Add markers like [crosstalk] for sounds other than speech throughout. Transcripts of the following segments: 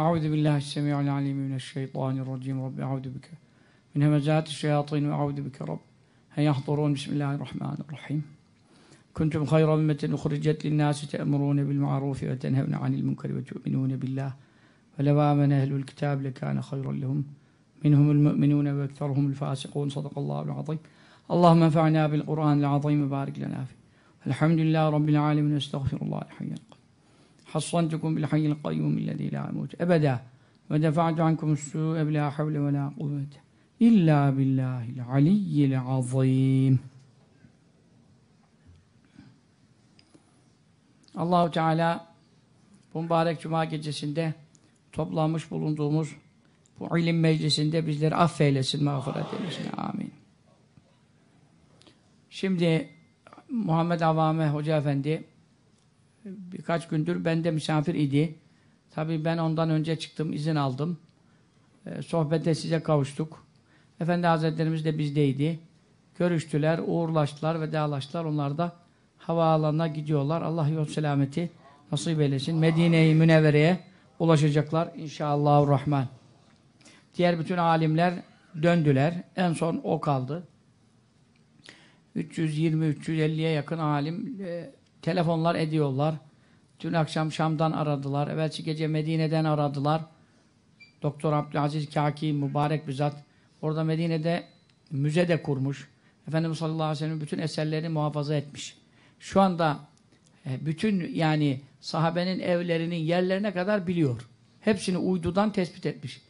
أعوذ بالله السميع العليم من الشيطان الرجيم. رب أعوذ بك من همزات الشياطين وأعوذ بك رب. أن يحضرون بسم الله الرحمن الرحيم. كنتم خير أمة أخرجت للناس تأمرون بالمعروف وتنهون عن المنكر وتؤمنون بالله. ولو آمن أهل الكتاب لكان خيرا لهم. منهم المؤمنون وأكثرهم الفاسقون. صدق الله العظيم. اللهم انفعنا بالقرآن العظيم وبارك لنا فيه. الحمد لله رب العالمين. واستغفر الله الحي القيوم. hassantukum bil hayyil kayyum illezî lâ emût ebedâ ve defa'tu ankum s-sû'e bilâ havle ve lâ kuvvete illâ billâhil aliyyil azîm Allahu Teala bu mübarek cuma gecesinde toplanmış bulunduğumuz bu ilim meclisinde bizleri affeylesin, mağfiret eylesin. Amin. Şimdi Muhammed Avame Hoca Efendi birkaç gündür bende misafir idi. Tabii ben ondan önce çıktım, izin aldım. Ee, sohbette size kavuştuk. Efendi Hazretlerimiz de bizdeydi. Görüştüler, uğurlaştılar, vedalaştılar. Onlar da havaalanına gidiyorlar. Allah yol selameti nasip eylesin. Medine-i Münevvere'ye ulaşacaklar inşallahurrahman. Diğer bütün alimler döndüler. En son o kaldı. 320-350'ye yakın alim e, telefonlar ediyorlar. Dün akşam Şam'dan aradılar. Evvelsi gece Medine'den aradılar. Doktor Abdülaziz Kaki mübarek bir zat. Orada Medine'de müze de kurmuş. Efendimiz sallallahu aleyhi ve sellem bütün eserlerini muhafaza etmiş. Şu anda e, bütün yani sahabenin evlerinin yerlerine kadar biliyor. Hepsini uydudan tespit etmiş.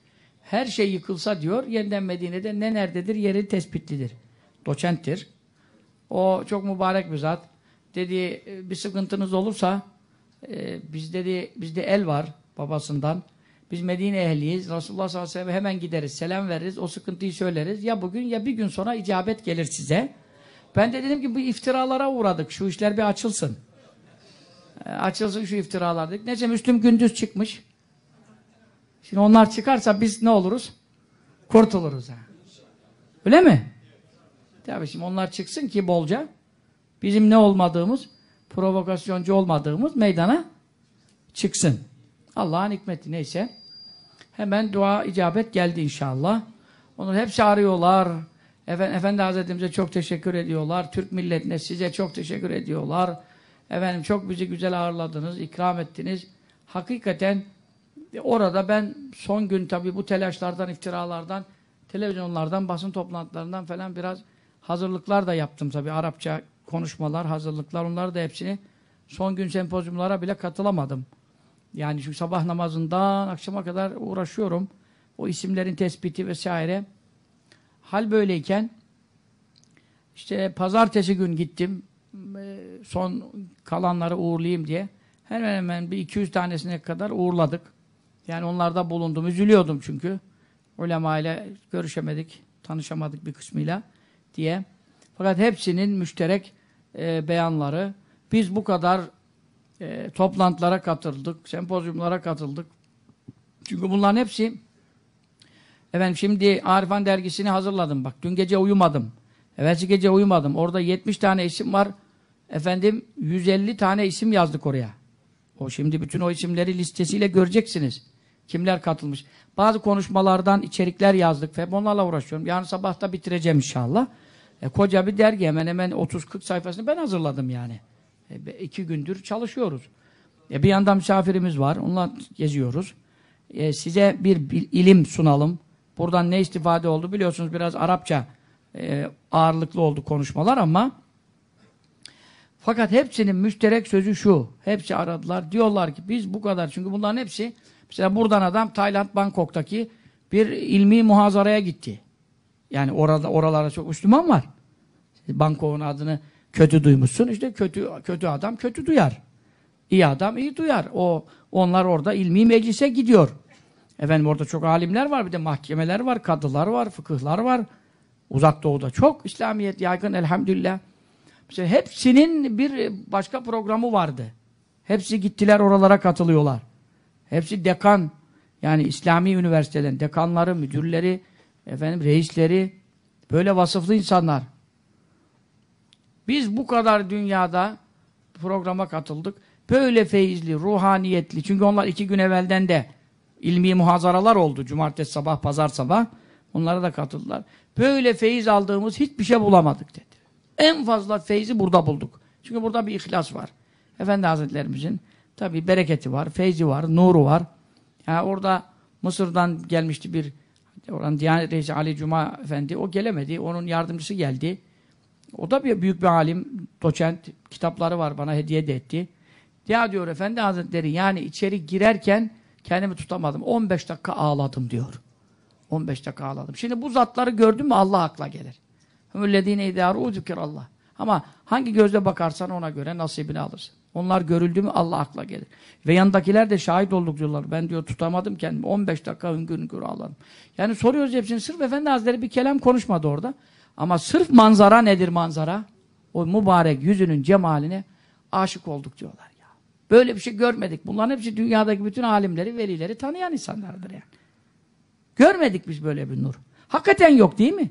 Her şey yıkılsa diyor, yeniden Medine'de ne nerededir? Yeri tespitlidir. Doçenttir. O çok mübarek bir zat. Dedi e, bir sıkıntınız olursa e, biz dedi bizde el var babasından. Biz Medine ehliyiz. Resulullah sallallahu aleyhi ve sellem hemen gideriz. Selam veririz. O sıkıntıyı söyleriz. Ya bugün ya bir gün sonra icabet gelir size. Ben de dedim ki bu iftiralara uğradık. Şu işler bir açılsın. E, açılsın şu iftiralar dedik. Neyse Müslüm Gündüz çıkmış. Şimdi onlar çıkarsa biz ne oluruz? Kurtuluruz. Ha. Öyle mi? Tabii şimdi onlar çıksın ki bolca bizim ne olmadığımız, provokasyoncu olmadığımız meydana çıksın. Allah'ın hikmeti neyse. Hemen dua icabet geldi inşallah. Onu hepsi arıyorlar. Efendi, Efendi Hazretimize çok teşekkür ediyorlar. Türk milletine size çok teşekkür ediyorlar. Efendim çok bizi güzel ağırladınız, ikram ettiniz. Hakikaten orada ben son gün tabii bu telaşlardan, iftiralardan, televizyonlardan, basın toplantılarından falan biraz hazırlıklar da yaptım tabii. Arapça konuşmalar, hazırlıklar onları da hepsini son gün sempozyumlara bile katılamadım. Yani çünkü sabah namazından akşama kadar uğraşıyorum. O isimlerin tespiti vesaire. Hal böyleyken işte pazartesi gün gittim. Son kalanları uğurlayayım diye. Hemen hemen bir 200 tanesine kadar uğurladık. Yani onlarda bulundum. Üzülüyordum çünkü. Ulema ile görüşemedik, tanışamadık bir kısmıyla diye. Fakat hepsinin müşterek e, beyanları. Biz bu kadar e, toplantılara katıldık, sempozyumlara katıldık. Çünkü bunların hepsi efendim şimdi Arifan dergisini hazırladım. Bak dün gece uyumadım. Evvelsi gece uyumadım. Orada 70 tane isim var. Efendim 150 tane isim yazdık oraya. O şimdi bütün o isimleri listesiyle göreceksiniz. Kimler katılmış. Bazı konuşmalardan içerikler yazdık. Hep onlarla uğraşıyorum. Yarın sabah da bitireceğim inşallah. E, koca bir dergi hemen hemen 30-40 sayfasını ben hazırladım yani. E, iki gündür çalışıyoruz. E, bir yandan misafirimiz var. Onunla geziyoruz. E, size bir, bir ilim sunalım. Buradan ne istifade oldu biliyorsunuz biraz Arapça e, ağırlıklı oldu konuşmalar ama fakat hepsinin müşterek sözü şu. Hepsi aradılar. Diyorlar ki biz bu kadar. Çünkü bunların hepsi mesela buradan adam Tayland Bangkok'taki bir ilmi muhazaraya gitti. Yani orada oralarda çok Müslüman var. Bangkok'un adını kötü duymuşsun. İşte kötü kötü adam kötü duyar. İyi adam iyi duyar. O onlar orada ilmi meclise gidiyor. Efendim orada çok alimler var, bir de mahkemeler var, kadılar var, fıkıhlar var. Uzak Doğu'da çok İslamiyet yaygın elhamdülillah. Mesela hepsinin bir başka programı vardı. Hepsi gittiler oralara katılıyorlar. Hepsi dekan, yani İslami üniversitelerin dekanları, müdürleri, efendim reisleri, böyle vasıflı insanlar. Biz bu kadar dünyada programa katıldık. Böyle feyizli, ruhaniyetli. Çünkü onlar iki gün evvelden de ilmi muhazaralar oldu. Cumartesi sabah, pazar sabah. Onlara da katıldılar. Böyle feyiz aldığımız hiçbir şey bulamadık dedi. En fazla feyzi burada bulduk. Çünkü burada bir ihlas var. Efendi Hazretlerimizin tabi bereketi var, feyzi var, nuru var. Yani orada Mısır'dan gelmişti bir oranın Diyanet Reisi Ali Cuma Efendi. O gelemedi. Onun yardımcısı geldi. O da bir büyük bir alim, doçent. Kitapları var bana hediye de etti. Ya diyor Efendi Hazretleri yani içeri girerken kendimi tutamadım. 15 dakika ağladım diyor. 15 dakika ağladım. Şimdi bu zatları gördün mü Allah akla gelir. Hümüllezine idâru Allah. Ama hangi gözle bakarsan ona göre nasibini alırsın. Onlar görüldü mü Allah akla gelir. Ve yanındakiler de şahit olduk diyorlar. Ben diyor tutamadım kendimi. 15 dakika hüngür hüngür ağladım. Yani soruyoruz hepsini. Sırf Efendi Hazretleri bir kelam konuşmadı orada. Ama sırf manzara nedir manzara? O mübarek yüzünün cemaline aşık olduk diyorlar ya. Böyle bir şey görmedik. Bunların hepsi dünyadaki bütün alimleri, velileri tanıyan insanlardır yani. Görmedik biz böyle bir nur. Hakikaten yok değil mi?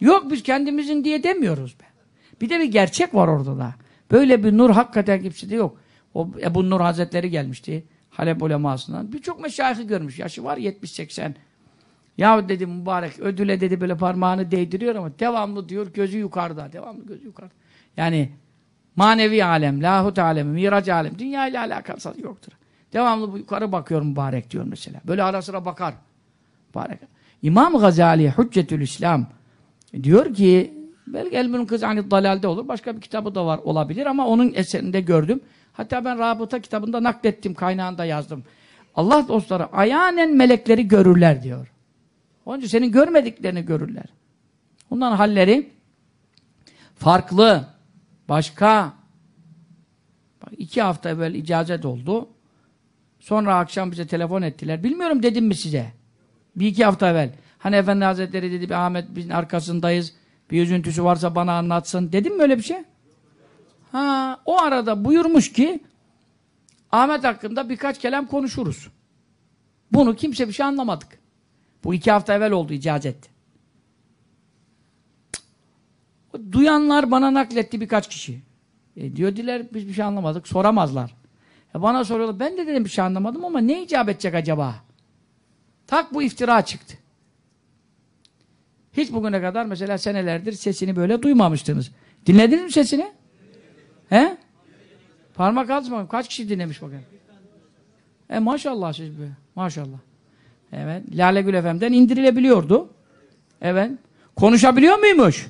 Yok biz kendimizin diye demiyoruz be. Bir de bir gerçek var orada da. Böyle bir nur hakikaten kimsede yok. O Ebu Nur Hazretleri gelmişti. Halep ulemasından. Birçok meşayihı görmüş. Yaşı var 70-80. Ya dedi mübarek ödüle dedi böyle parmağını değdiriyor ama devamlı diyor gözü yukarıda. Devamlı gözü yukarıda. Yani manevi alem, lahut alemi, mirac alem. Dünya ile alakası yoktur. Devamlı bu yukarı bakıyorum mübarek diyor mesela. Böyle ara sıra bakar. Mübarek. İmam Gazali Hüccetül İslam diyor ki belki Elmül Kızani Dalal'de olur. Başka bir kitabı da var olabilir ama onun eserinde gördüm. Hatta ben Rabıta kitabında naklettim, kaynağında yazdım. Allah dostları ayanen melekleri görürler diyor. Onun için senin görmediklerini görürler. Ondan halleri farklı, başka. Bak iki hafta evvel icazet oldu. Sonra akşam bize telefon ettiler. Bilmiyorum dedim mi size? Bir iki hafta evvel. Hani Efendi Hazretleri dedi bir Ahmet bizim arkasındayız. Bir üzüntüsü varsa bana anlatsın. Dedim mi öyle bir şey? Ha, o arada buyurmuş ki Ahmet hakkında birkaç kelam konuşuruz. Bunu kimse bir şey anlamadık. Bu iki hafta evvel oldu icazet. Duyanlar bana nakletti birkaç kişi. E, diyor diler biz bir şey anlamadık. Soramazlar. E, bana soruyorlar. Ben de dedim bir şey anlamadım ama ne icap edecek acaba? Tak bu iftira çıktı. Hiç bugüne kadar mesela senelerdir sesini böyle duymamıştınız. Dinlediniz mi sesini? He? Parmak altı Kaç kişi dinlemiş bakayım? E maşallah siz be. Maşallah. Evet. Lale Gül FM'den indirilebiliyordu. Evet. Konuşabiliyor muymuş?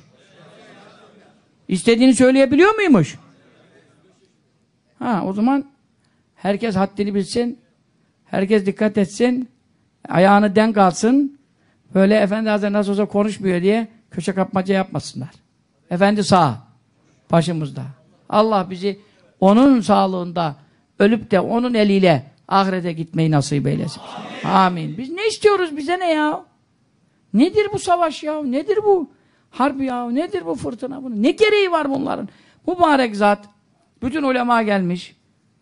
İstediğini söyleyebiliyor muymuş? Ha o zaman herkes haddini bilsin. Herkes dikkat etsin. Ayağını denk alsın. Böyle Efendi Hazretleri nasıl olsa konuşmuyor diye köşe kapmaca yapmasınlar. Efendi sağ. Başımızda. Allah bizi onun sağlığında ölüp de onun eliyle ahirete gitmeyi nasip eylesin. Amin. Amin. Biz ne istiyoruz bize ne ya? Nedir bu savaş ya? Nedir bu harp ya? Nedir bu fırtına? Bunu? Ne gereği var bunların? Mübarek zat bütün ulema gelmiş.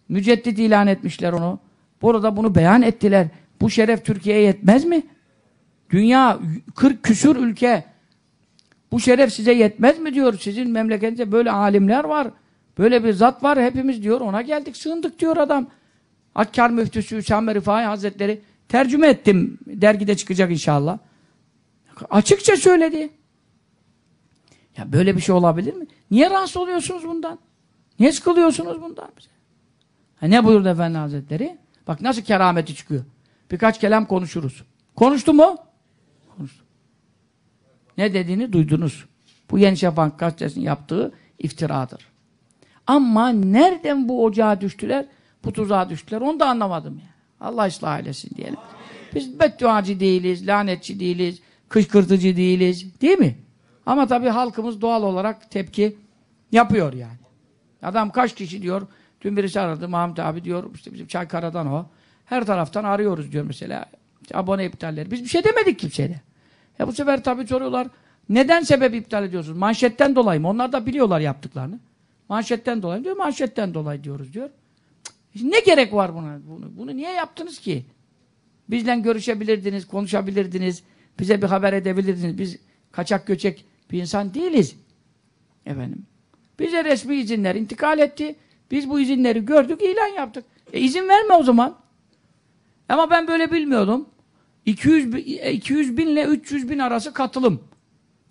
Müceddit ilan etmişler onu. Burada bunu beyan ettiler. Bu şeref Türkiye'ye yetmez mi? Dünya 40 küsur ülke bu şeref size yetmez mi diyor. Sizin memleketinizde böyle alimler var. Böyle bir zat var hepimiz diyor. Ona geldik sığındık diyor adam. Akkar müftüsü Hüsam Rifai Hazretleri tercüme ettim. Dergide çıkacak inşallah. Açıkça söyledi. Ya böyle bir şey olabilir mi? Niye rahatsız oluyorsunuz bundan? Niye sıkılıyorsunuz bundan? Ha ne buyurdu Efendi Hazretleri? Bak nasıl kerameti çıkıyor. Birkaç kelam konuşuruz. Konuştu mu? Konuştu. Ne dediğini duydunuz. Bu Yeni Şafak gazetesinin yaptığı iftiradır. Ama nereden bu ocağa düştüler? Bu tuzağa düştüler. Onu da anlamadım ya. Allah ıslah eylesin diyelim. Biz bedduacı değiliz, lanetçi değiliz, kışkırtıcı değiliz. Değil mi? Ama tabii halkımız doğal olarak tepki yapıyor yani. Adam kaç kişi diyor, dün birisi aradı, Mahmut abi diyor, işte bizim Çaykara'dan o. Her taraftan arıyoruz diyor mesela. İşte abone iptalleri. Biz bir şey demedik kimseye. Ya bu sefer tabii soruyorlar. Neden sebep iptal ediyorsunuz? Manşetten dolayı mı? Onlar da biliyorlar yaptıklarını. Manşetten dolayı diyor. Manşetten dolayı diyoruz diyor. Ne gerek var buna? Bunu, bunu niye yaptınız ki? Bizle görüşebilirdiniz, konuşabilirdiniz. Bize bir haber edebilirdiniz. Biz kaçak göçek bir insan değiliz. Efendim. Bize resmi izinler intikal etti. Biz bu izinleri gördük, ilan yaptık. E izin verme o zaman. Ama ben böyle bilmiyordum. 200, bi- e, 200 bin ile 300 bin arası katılım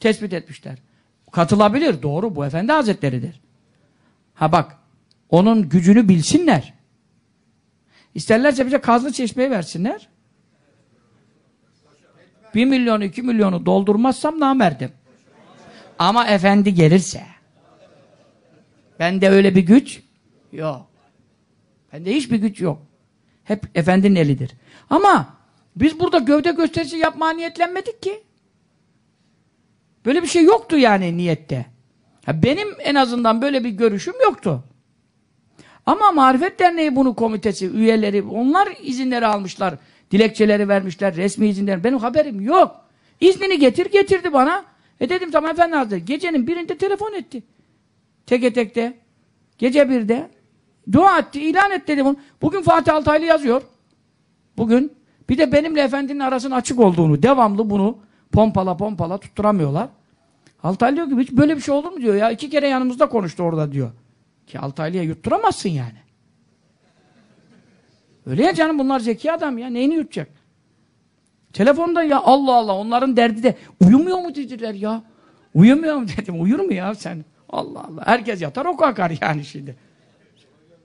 tespit etmişler. Katılabilir. Doğru. Bu Efendi Hazretleri'dir. Ha bak. Onun gücünü bilsinler. İsterlerse bize kazlı çeşmeyi versinler. 1 milyon, 2 milyonu doldurmazsam namerdim. Ama efendi gelirse bende öyle bir güç yok. Bende hiçbir güç yok. Hep efendinin elidir. Ama biz burada gövde gösterisi yapmaya niyetlenmedik ki. Böyle bir şey yoktu yani niyette. Benim en azından böyle bir görüşüm yoktu. Ama Marifet Derneği bunu komitesi, üyeleri, onlar izinleri almışlar. Dilekçeleri vermişler, resmi izinler. Benim haberim yok. İznini getir, getirdi bana. E dedim tamam efendi hazretleri. Gecenin birinde telefon etti. Teke tekte. Gece birde. Dua etti, ilan et dedim. onu. Bugün Fatih Altaylı yazıyor. Bugün. Bir de benimle efendinin arasının açık olduğunu, devamlı bunu pompala pompala tutturamıyorlar. Altaylı diyor ki hiç böyle bir şey olur mu diyor ya. iki kere yanımızda konuştu orada diyor. Ki Altaylı'ya yutturamazsın yani. Öyle ya canım bunlar zeki adam ya. Neyini yutacak? Telefonda ya Allah Allah onların derdi de uyumuyor mu dediler ya. Uyumuyor mu dedim. Uyur mu ya sen? Allah Allah. Herkes yatar o kalkar yani şimdi.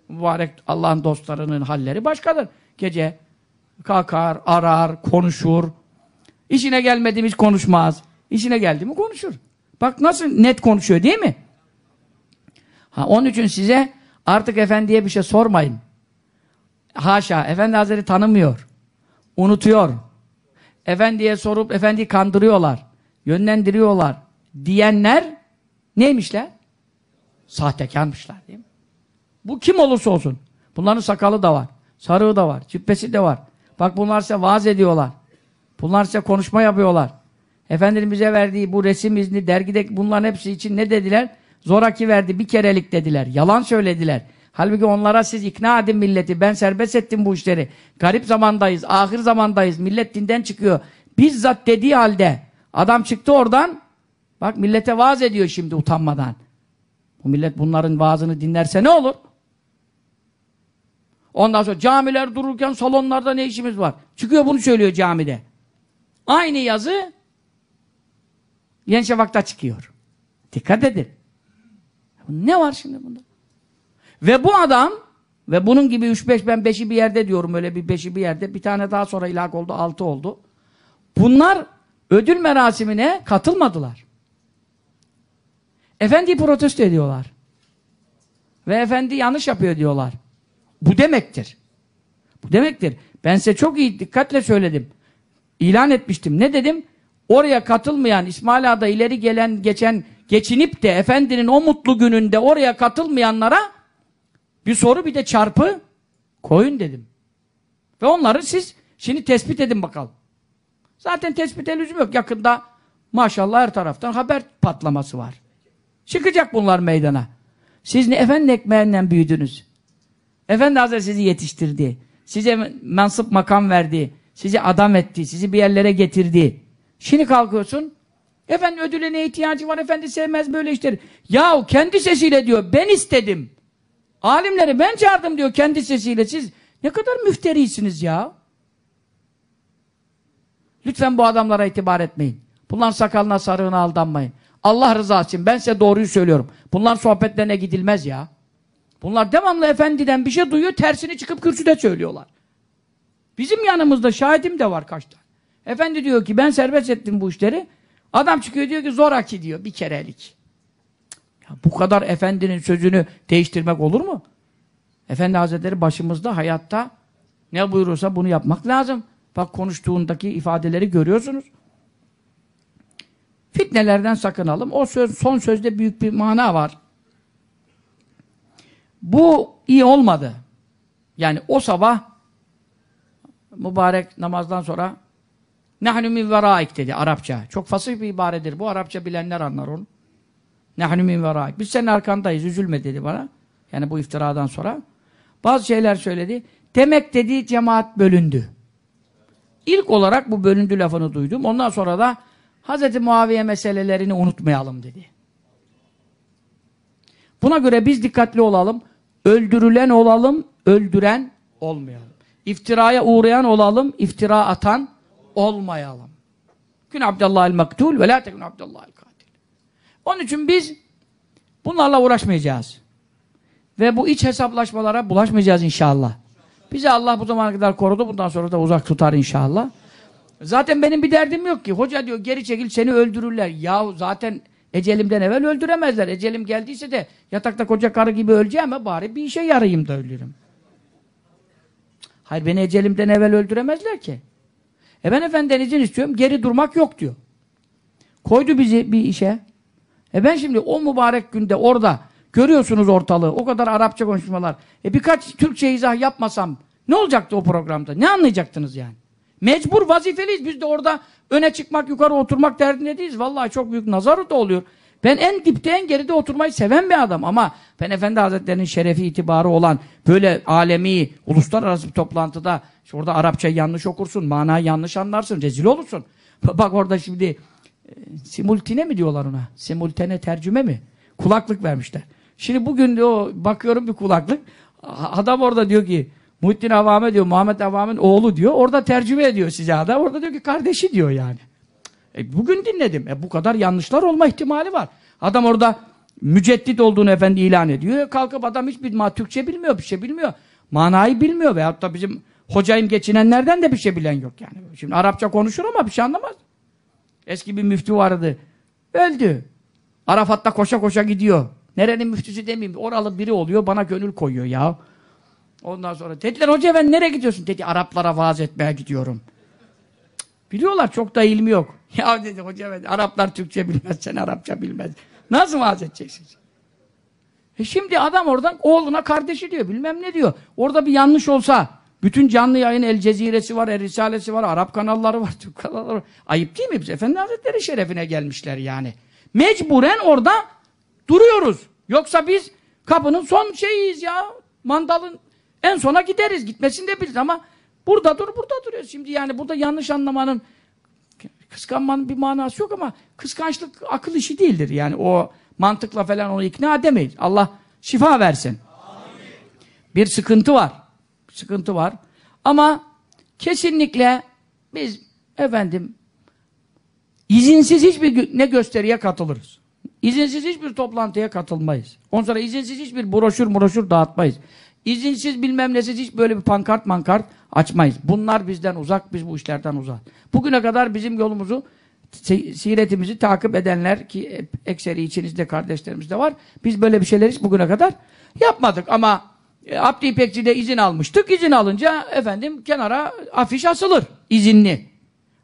Mübarek Allah'ın dostlarının halleri başkadır. Gece kalkar, arar, konuşur. İşine gelmedi mi hiç konuşmaz. İşine geldi mi konuşur. Bak nasıl net konuşuyor değil mi? Ha, onun için size artık efendiye bir şey sormayın. Haşa, efendi hazretleri tanımıyor. Unutuyor. Efendiye sorup efendiyi kandırıyorlar. Yönlendiriyorlar. Diyenler neymişler? Sahtekarmışlar değil mi? Bu kim olursa olsun. Bunların sakalı da var. Sarığı da var. Cübbesi de var. Bak bunlar size vaaz ediyorlar. Bunlar size konuşma yapıyorlar. Efendinin bize verdiği bu resim izni, dergide bunların hepsi için ne dediler? Zoraki verdi, bir kerelik dediler. Yalan söylediler. Halbuki onlara siz ikna edin milleti. Ben serbest ettim bu işleri. Garip zamandayız, ahir zamandayız. Millet dinden çıkıyor. Bizzat dediği halde adam çıktı oradan. Bak millete vaaz ediyor şimdi utanmadan. Bu millet bunların vaazını dinlerse ne olur? Ondan sonra camiler dururken salonlarda ne işimiz var? Çıkıyor bunu söylüyor camide. Aynı yazı Yeni Şafak'ta çıkıyor. Dikkat edin. Ne var şimdi bunda? Ve bu adam ve bunun gibi 3-5 ben 5'i bir yerde diyorum öyle bir 5'i bir yerde bir tane daha sonra ilhak oldu 6 oldu. Bunlar ödül merasimine katılmadılar. Efendiyi protesto ediyorlar. Ve efendi yanlış yapıyor diyorlar. Bu demektir. Bu demektir. Ben size çok iyi dikkatle söyledim. İlan etmiştim. Ne dedim? Oraya katılmayan, İsmail Ağa'da ileri gelen, geçen, geçinip de efendinin o mutlu gününde oraya katılmayanlara bir soru bir de çarpı koyun dedim. Ve onları siz şimdi tespit edin bakalım. Zaten tespite lüzum yok. Yakında maşallah her taraftan haber patlaması var. Çıkacak bunlar meydana. Siz ne efendi ekmeğinden büyüdünüz. Efendi Hazretleri sizi yetiştirdi. Size mensup makam verdi. Sizi adam etti. Sizi bir yerlere getirdi. Şimdi kalkıyorsun. Efendi ödüle ne ihtiyacı var? Efendi sevmez böyle işleri. Yahu kendi sesiyle diyor. Ben istedim. Alimleri ben çağırdım diyor kendi sesiyle. Siz ne kadar müfterisiniz ya. Lütfen bu adamlara itibar etmeyin. Bunların sakalına sarığına aldanmayın. Allah rızası için ben size doğruyu söylüyorum. Bunlar sohbetlerine gidilmez ya. Bunlar devamlı efendiden bir şey duyuyor, tersini çıkıp kürsüde söylüyorlar. Bizim yanımızda şahidim de var kaç tane. Efendi diyor ki ben serbest ettim bu işleri. Adam çıkıyor diyor ki zoraki diyor bir kerelik. Ya bu kadar efendinin sözünü değiştirmek olur mu? Efendi Hazretleri başımızda hayatta ne buyurursa bunu yapmak lazım. Bak konuştuğundaki ifadeleri görüyorsunuz. Fitnelerden sakınalım. O söz, son sözde büyük bir mana var. Bu iyi olmadı. Yani o sabah mübarek namazdan sonra Nahnu min veraik dedi Arapça. Çok fasih bir ibaredir. Bu Arapça bilenler anlar onu. Nahnu min veraik. Biz senin arkandayız. Üzülme dedi bana. Yani bu iftiradan sonra. Bazı şeyler söyledi. Demek dedi cemaat bölündü. İlk olarak bu bölündü lafını duydum. Ondan sonra da Hz. Muaviye meselelerini unutmayalım dedi. Buna göre biz dikkatli olalım. Öldürülen olalım, öldüren olmayalım. İftiraya uğrayan olalım, iftira atan olmayalım. Kün Abdallahil maktul ve la tekun Abdallahil katil. Onun için biz bunlarla uğraşmayacağız. Ve bu iç hesaplaşmalara bulaşmayacağız inşallah. Bizi Allah bu zamana kadar korudu. Bundan sonra da uzak tutar inşallah. Zaten benim bir derdim yok ki. Hoca diyor geri çekil seni öldürürler. Yahu zaten ecelimden evvel öldüremezler. Ecelim geldiyse de yatakta koca karı gibi öleceğim ama bari bir işe yarayayım da ölürüm. Hayır beni ecelimden evvel öldüremezler ki. E ben efendiden izin istiyorum. Geri durmak yok diyor. Koydu bizi bir işe. E ben şimdi o mübarek günde orada görüyorsunuz ortalığı. O kadar Arapça konuşmalar. E birkaç Türkçe izah yapmasam ne olacaktı o programda? Ne anlayacaktınız yani? Mecbur vazifeliyiz. Biz de orada öne çıkmak, yukarı oturmak derdinde değiliz. Vallahi çok büyük nazarı da oluyor. Ben en dipte, en geride oturmayı seven bir adam ama ben Efendi Hazretleri'nin şerefi, itibarı olan böyle alemi, uluslararası bir toplantıda işte orada Arapça yanlış okursun, manayı yanlış anlarsın, rezil olursun. Bak orada şimdi e, simultine mi diyorlar ona? Simultene tercüme mi? Kulaklık vermişler. Şimdi bugün o bakıyorum bir kulaklık. Adam orada diyor ki Muhittin Avame diyor, Muhammed Avame'nin oğlu diyor. Orada tercüme ediyor size adam. Orada diyor ki kardeşi diyor yani. E, bugün dinledim. E, bu kadar yanlışlar olma ihtimali var. Adam orada müceddit olduğunu efendi ilan ediyor. Kalkıp adam hiçbir ma Türkçe bilmiyor, bir şey bilmiyor. Manayı bilmiyor veyahut da bizim hocayım geçinenlerden de bir şey bilen yok yani. Şimdi Arapça konuşur ama bir şey anlamaz. Eski bir müftü vardı. Öldü. Arafat'ta koşa koşa gidiyor. Nerenin müftüsü demeyeyim. Oralı biri oluyor bana gönül koyuyor ya. Ondan sonra dediler hoca ben nereye gidiyorsun? Dedi Araplara vaaz etmeye gidiyorum. Biliyorlar çok da ilmi yok. Ya dedi hoca ben Araplar Türkçe bilmez sen Arapça bilmez. Nasıl vaaz edeceksin? E şimdi adam oradan oğluna kardeşi diyor bilmem ne diyor. Orada bir yanlış olsa bütün canlı yayın El Ceziresi var, El Risalesi var, Arap kanalları var, Türk kanalları var. Ayıp değil mi? Biz Efendi Hazretleri şerefine gelmişler yani. Mecburen orada duruyoruz. Yoksa biz kapının son şeyiyiz ya. Mandalın en sona gideriz. Gitmesini de biliriz ama burada dur, burada duruyoruz. Şimdi yani burada yanlış anlamanın kıskanmanın bir manası yok ama kıskançlık akıl işi değildir. Yani o mantıkla falan onu ikna edemeyiz. Allah şifa versin. Amin. Bir sıkıntı var. Sıkıntı var. Ama kesinlikle biz efendim izinsiz hiçbir ne gösteriye katılırız. İzinsiz hiçbir toplantıya katılmayız. Ondan sonra izinsiz hiçbir broşür broşür dağıtmayız. İzinsiz bilmem nesiz hiç böyle bir pankart mankart açmayız. Bunlar bizden uzak, biz bu işlerden uzak. Bugüne kadar bizim yolumuzu, siretimizi takip edenler ki ekseri içinizde kardeşlerimiz de var. Biz böyle bir şeyler hiç bugüne kadar yapmadık ama e, Abdi İpekçi'de izin almıştık. İzin alınca efendim kenara afiş asılır. izinli.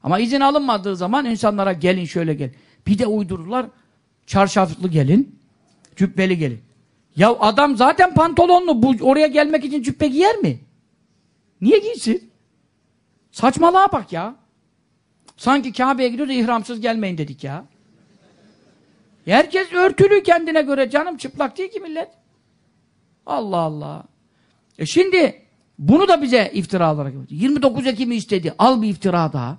Ama izin alınmadığı zaman insanlara gelin şöyle gel. Bir de uydururlar. Çarşaflı gelin, cübbeli gelin. Ya adam zaten pantolonlu. Bu oraya gelmek için cübbe giyer mi? Niye giysin? Saçmalığa bak ya. Sanki Kabe'ye gidiyoruz ihramsız gelmeyin dedik ya. Herkes örtülü kendine göre. Canım çıplak değil ki millet. Allah Allah. E şimdi bunu da bize iftira olarak 29 Ekim'i istedi. Al bir iftira daha.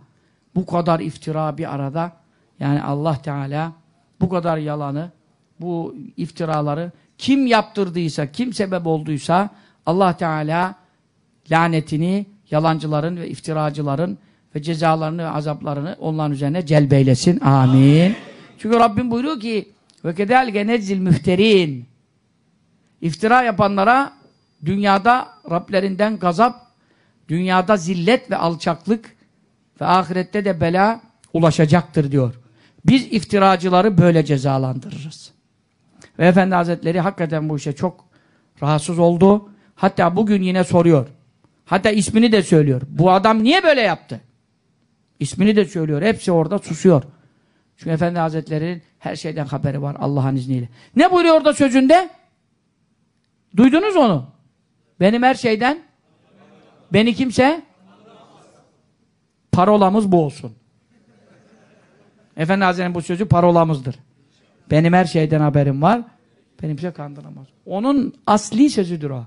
Bu kadar iftira bir arada. Yani Allah Teala bu kadar yalanı, bu iftiraları kim yaptırdıysa, kim sebep olduysa Allah Teala lanetini yalancıların ve iftiracıların ve cezalarını ve azaplarını onların üzerine celbeylesin. Amin. Çünkü Rabbim buyuruyor ki ve kedalge nezzil müfterin iftira yapanlara dünyada Rablerinden gazap, dünyada zillet ve alçaklık ve ahirette de bela ulaşacaktır diyor. Biz iftiracıları böyle cezalandırırız. Ve Efendi Hazretleri hakikaten bu işe çok rahatsız oldu. Hatta bugün yine soruyor. Hatta ismini de söylüyor. Bu adam niye böyle yaptı? İsmini de söylüyor. Hepsi orada susuyor. Çünkü Efendi Hazretleri'nin her şeyden haberi var Allah'ın izniyle. Ne buyuruyor orada sözünde? Duydunuz onu. Benim her şeyden beni kimse parolamız bu olsun. Efendi Hazretleri'nin bu sözü parolamızdır. Benim her şeyden haberim var. Benim kimse kandıramaz. Onun asli sözüdür o.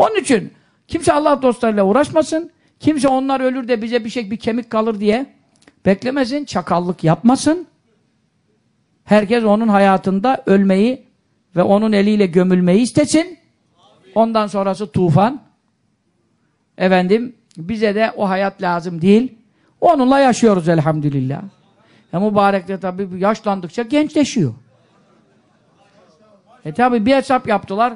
Onun için kimse Allah dostlarıyla uğraşmasın. Kimse onlar ölür de bize bir şey bir kemik kalır diye beklemesin. Çakallık yapmasın. Herkes onun hayatında ölmeyi ve onun eliyle gömülmeyi istesin. Ondan sonrası tufan. Efendim bize de o hayat lazım değil. Onunla yaşıyoruz elhamdülillah. E mübarek de tabii yaşlandıkça gençleşiyor. E tabi bir hesap yaptılar.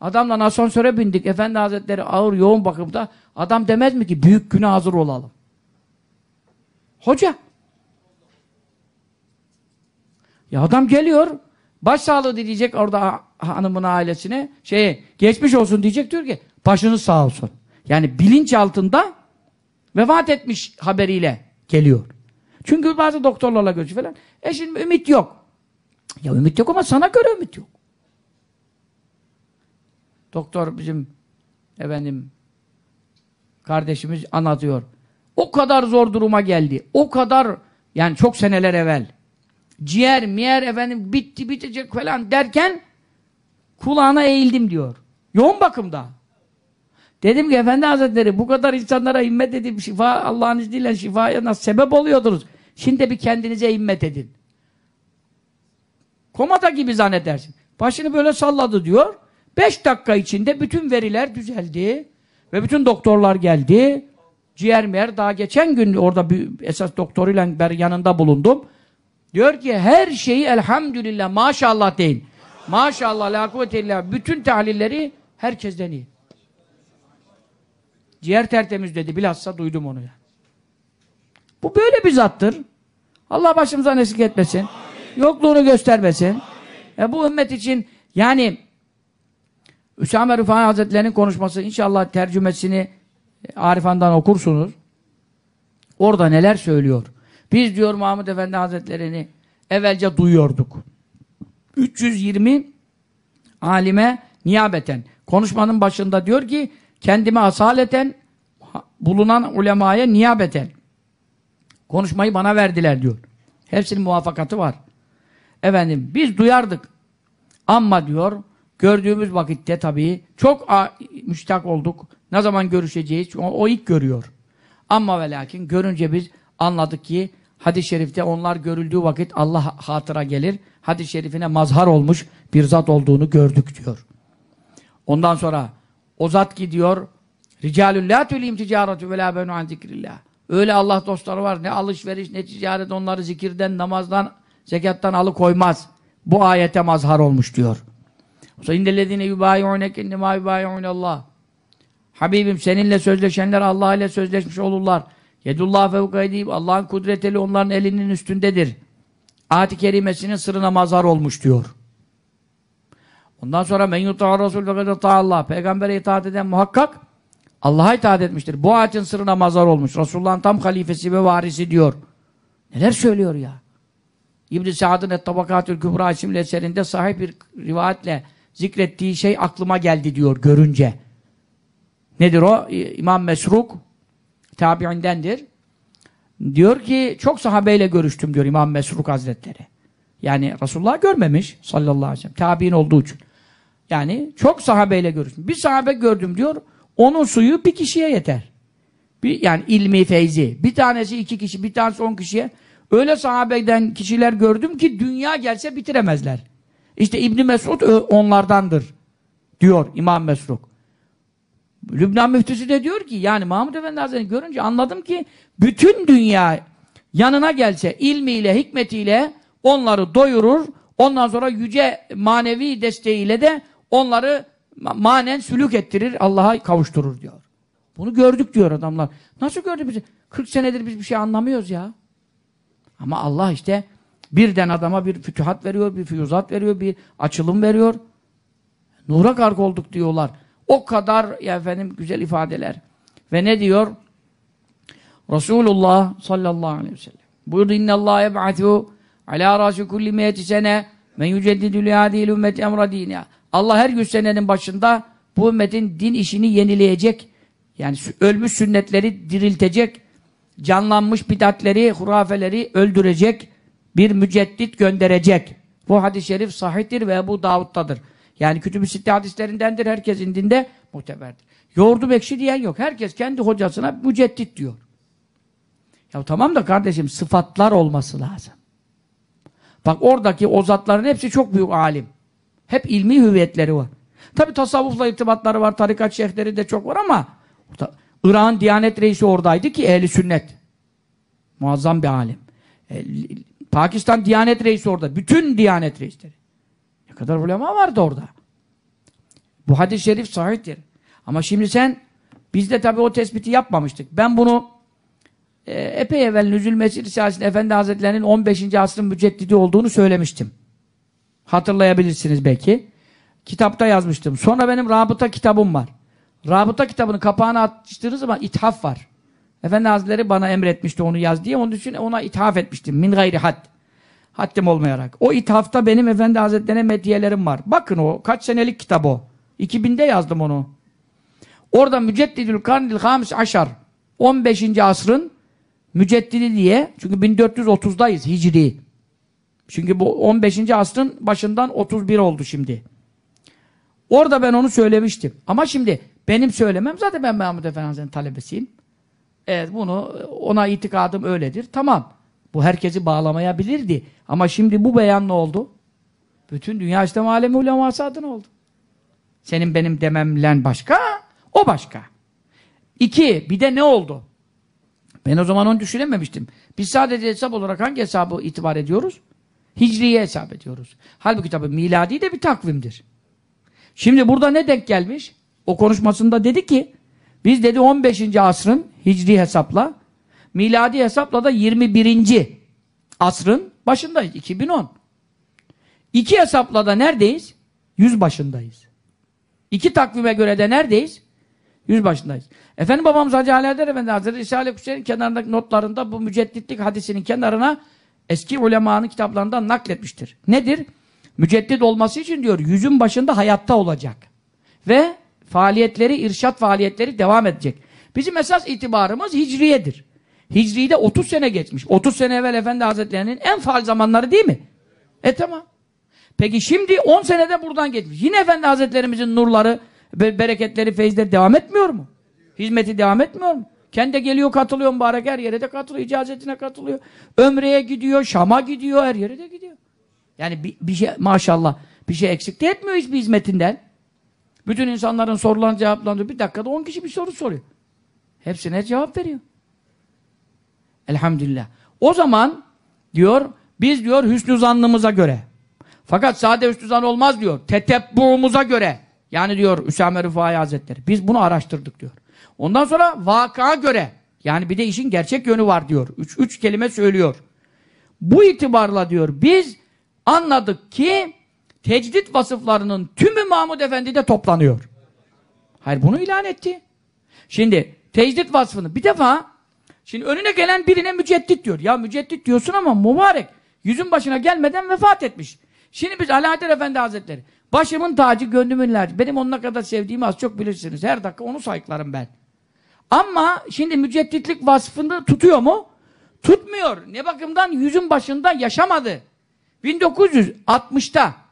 Adamla asansöre bindik. Efendi Hazretleri ağır yoğun bakımda. Adam demez mi ki büyük güne hazır olalım. Hoca. Ya adam geliyor. Başsağlığı diyecek orada hanımın ailesine. Şey geçmiş olsun diyecek diyor ki başınız sağ olsun. Yani bilinç altında vefat etmiş haberiyle geliyor. Çünkü bazı doktorlarla görüşüyor falan. E şimdi ümit yok. Ya ümit yok ama sana göre ümit yok. Doktor bizim efendim kardeşimiz anlatıyor. O kadar zor duruma geldi. O kadar yani çok seneler evvel. Ciğer, miyer efendim bitti bitecek falan derken kulağına eğildim diyor. Yoğun bakımda. Dedim ki Efendi Hazretleri bu kadar insanlara himmet edip şifa Allah'ın izniyle şifaya nasıl sebep oluyordunuz. Şimdi bir kendinize himmet edin. Komata gibi zannedersin. Başını böyle salladı diyor. Beş dakika içinde bütün veriler düzeldi. Ve bütün doktorlar geldi. Ciğer miyer daha geçen gün orada bir esas doktoruyla ben yanında bulundum. Diyor ki her şeyi elhamdülillah maşallah deyin. Maşallah la kuvvete bütün tahlilleri herkesten iyi. Ciğer tertemiz dedi. Bilhassa duydum onu ya. Bu böyle bir zattır. Allah başımıza eksik etmesin. Amin. Yokluğunu göstermesin. E bu ümmet için yani Üsame Rıfai Hazretleri'nin konuşması inşallah tercümesini Arifan'dan okursunuz. Orada neler söylüyor. Biz diyor Mahmud Efendi Hazretleri'ni evvelce duyuyorduk. 320 alime niyabeten. Konuşmanın başında diyor ki kendime asaleten bulunan ulemaya niyabeten. Konuşmayı bana verdiler diyor. Hepsinin muvaffakatı var. Efendim biz duyardık. Ama diyor gördüğümüz vakitte tabii çok müştak olduk. Ne zaman görüşeceğiz? O, o ilk görüyor. Ama ve lakin görünce biz anladık ki hadis-i şerifte onlar görüldüğü vakit Allah hatıra gelir. Hadis-i şerifine mazhar olmuş bir zat olduğunu gördük diyor. Ondan sonra o zat gidiyor Ricalun la tülihim ticaretu ve la an zikrillah. Öyle Allah dostları var. Ne alışveriş ne ticaret onları zikirden, namazdan, zekattan alıkoymaz. Bu ayete mazhar olmuş diyor. İnnellezine yubayi'unek innema yubayi'unallah. Habibim seninle sözleşenler Allah ile sözleşmiş olurlar. Yedullah fevkaydib. Allah'ın kudreteli onların elinin üstündedir. Ayet-i kerimesinin sırrına mazhar olmuş diyor. Ondan sonra men yuta'a Resul ve Allah. Peygamber'e itaat eden muhakkak Allah'a itaat etmiştir. Bu ayetin sırrına mazhar olmuş. Resulullah'ın tam halifesi ve varisi diyor. Neler söylüyor ya? İbn-i Sa'd'ın Et-Tabakatül Kübra isimli eserinde sahip bir rivayetle zikrettiği şey aklıma geldi diyor görünce. Nedir o? İmam Mesruk tabiindendir. Diyor ki çok sahabeyle görüştüm diyor İmam Mesruk Hazretleri. Yani Resulullah görmemiş sallallahu aleyhi ve sellem. Tabi'in olduğu için. Yani çok sahabeyle görüştüm. Bir sahabe gördüm diyor. Onun suyu bir kişiye yeter. Bir, yani ilmi feyzi. Bir tanesi iki kişi, bir tanesi on kişiye. Öyle sahabeden kişiler gördüm ki dünya gelse bitiremezler. İşte İbni Mesud onlardandır. Diyor İmam Mesruk. Lübnan müftüsü de diyor ki yani Mahmud Efendi Hazretleri görünce anladım ki bütün dünya yanına gelse ilmiyle, hikmetiyle onları doyurur. Ondan sonra yüce manevi desteğiyle de onları manen sülük ettirir, Allah'a kavuşturur diyor. Bunu gördük diyor adamlar. Nasıl gördü bizi? 40 senedir biz bir şey anlamıyoruz ya. Ama Allah işte birden adama bir fütühat veriyor, bir füyuzat veriyor, bir açılım veriyor. Nura kark olduk diyorlar. O kadar ya efendim güzel ifadeler. Ve ne diyor? Resulullah sallallahu aleyhi ve sellem. Buyurdu innallâhe yeb'atû alâ râsi kulli meyeti sene men yüceddidü lihâdîl ümmeti emra dînâ. Allah her yüz senenin başında bu ümmetin din işini yenileyecek Yani ölmüş sünnetleri diriltecek, canlanmış bidatleri, hurafeleri öldürecek bir müceddit gönderecek. Bu hadis-i şerif sahihtir ve Ebu Davud'dadır. Yani kütüb-i sitte hadislerindendir. Herkes indinde muteberdir. Yoğurdu bekşi diyen yok. Herkes kendi hocasına müceddit diyor. Ya tamam da kardeşim sıfatlar olması lazım. Bak oradaki o zatların hepsi çok büyük alim. Hep ilmi hüviyetleri var. Tabi tasavvufla irtibatları var, tarikat şeyhleri de çok var ama Irak'ın Diyanet Reisi oradaydı ki ehli sünnet. Muazzam bir alim. Pakistan Diyanet Reisi orada. Bütün Diyanet Reisleri. Ne kadar ulema vardı orada. Bu hadis-i şerif sahihtir. Ama şimdi sen, biz de tabi o tespiti yapmamıştık. Ben bunu e, epey evvel Nüzül Mescid Risalesi'nde Efendi Hazretleri'nin 15. asrın müceddidi olduğunu söylemiştim. Hatırlayabilirsiniz belki. Kitapta yazmıştım. Sonra benim rabıta kitabım var. Rabıta kitabının kapağını açtığınız zaman ithaf var. Efendi Hazretleri bana emretmişti onu yaz diye. Onun için ona ithaf etmiştim. Min gayri had. Haddim olmayarak. O ithafta benim Efendi Hazretleri'ne mediyelerim var. Bakın o. Kaç senelik kitap o. 2000'de yazdım onu. Orada Müceddidül Karnil Hamis Aşar 15. asrın müceddidi diye çünkü 1430'dayız Hicri. Çünkü bu 15. asrın başından 31 oldu şimdi. Orada ben onu söylemiştim. Ama şimdi benim söylemem zaten ben Mahmud Efendi Hazretleri'nin talebesiyim. Evet bunu ona itikadım öyledir. Tamam. Bu herkesi bağlamayabilirdi. Ama şimdi bu beyan ne oldu? Bütün dünya İslam alemi uleması adına oldu. Senin benim dememlen başka, o başka. İki, bir de ne oldu? Ben o zaman onu düşünememiştim. Biz sadece hesap olarak hangi hesabı itibar ediyoruz? Hicriye hesap ediyoruz. Halbuki tabi miladi de bir takvimdir. Şimdi burada ne denk gelmiş? O konuşmasında dedi ki, biz dedi 15. asrın hicri hesapla, miladi hesapla da 21. asrın başındayız. 2010. İki hesapla da neredeyiz? Yüz başındayız. İki takvime göre de neredeyiz? Yüz başındayız. Efendim babamız Hacı Ali Haydar Efendi Hazretleri Risale-i Kutsey'in kenarındaki notlarında bu mücedditlik hadisinin kenarına eski ulemanın kitaplarından nakletmiştir. Nedir? Müceddit olması için diyor yüzün başında hayatta olacak. Ve faaliyetleri, irşat faaliyetleri devam edecek. Bizim esas itibarımız hicriyedir. Hicri'de 30 sene geçmiş. 30 sene evvel Efendi Hazretleri'nin en faal zamanları değil mi? E tamam. Peki şimdi 10 senede buradan geçmiş. Yine Efendi Hazretlerimizin nurları, be- bereketleri, feyizleri devam etmiyor mu? Hizmeti devam etmiyor mu? Kendi geliyor katılıyor mübarek her yere de katılıyor, icazetine katılıyor. Ömre'ye gidiyor, Şam'a gidiyor, her yere de gidiyor. Yani bir, bir şey maşallah bir şey eksik de etmiyor hiçbir hizmetinden. Bütün insanların sorularını cevaplandırıyor. Bir dakikada 10 kişi bir soru soruyor. Hepsine cevap veriyor. Elhamdülillah. O zaman diyor biz diyor hüsnü zannımıza göre fakat sade hüsnü zan olmaz diyor. Tetebbuğumuza göre yani diyor Üsame Rıfai Hazretleri biz bunu araştırdık diyor. Ondan sonra vakıa göre yani bir de işin gerçek yönü var diyor. Üç, üç kelime söylüyor. Bu itibarla diyor biz anladık ki tecdit vasıflarının tümü Mahmud Efendi'de toplanıyor. Hayır bunu ilan etti. Şimdi tecdit vasfını bir defa şimdi önüne gelen birine müceddit diyor. Ya müceddit diyorsun ama mübarek yüzün başına gelmeden vefat etmiş. Şimdi biz Alaaddin Efendi Hazretleri başımın tacı gönlümün ilacı. Benim onunla kadar sevdiğimi az çok bilirsiniz. Her dakika onu sayıklarım ben. Ama şimdi mücedditlik vasfını tutuyor mu? Tutmuyor. Ne bakımdan? Yüzün başında yaşamadı. 1960'ta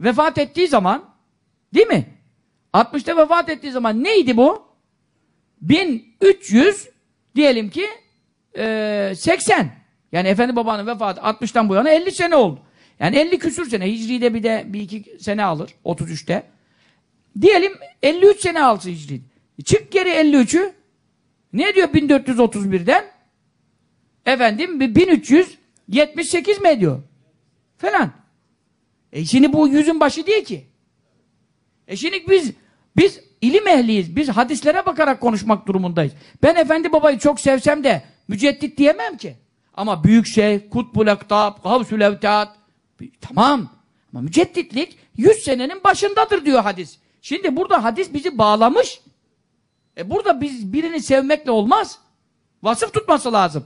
vefat ettiği zaman değil mi? 60'ta vefat ettiği zaman neydi bu? 1300 diyelim ki e, 80. Yani Efendi Baba'nın vefatı 60'tan bu yana 50 sene oldu. Yani 50 küsür sene. Hicri'de bir de bir iki sene alır. 33'te. Diyelim 53 sene alsın Hicri. Çık geri 53'ü. Ne diyor 1431'den? Efendim 1378 mi ediyor? Falan. E şimdi bu yüzün başı değil ki. E şimdi biz biz ilim ehliyiz. Biz hadislere bakarak konuşmak durumundayız. Ben efendi babayı çok sevsem de müceddit diyemem ki. Ama büyük şey, kutbul ektab, gavsül evtat. Tamam. Ama mücedditlik 100 senenin başındadır diyor hadis. Şimdi burada hadis bizi bağlamış. E burada biz birini sevmekle olmaz. Vasıf tutması lazım.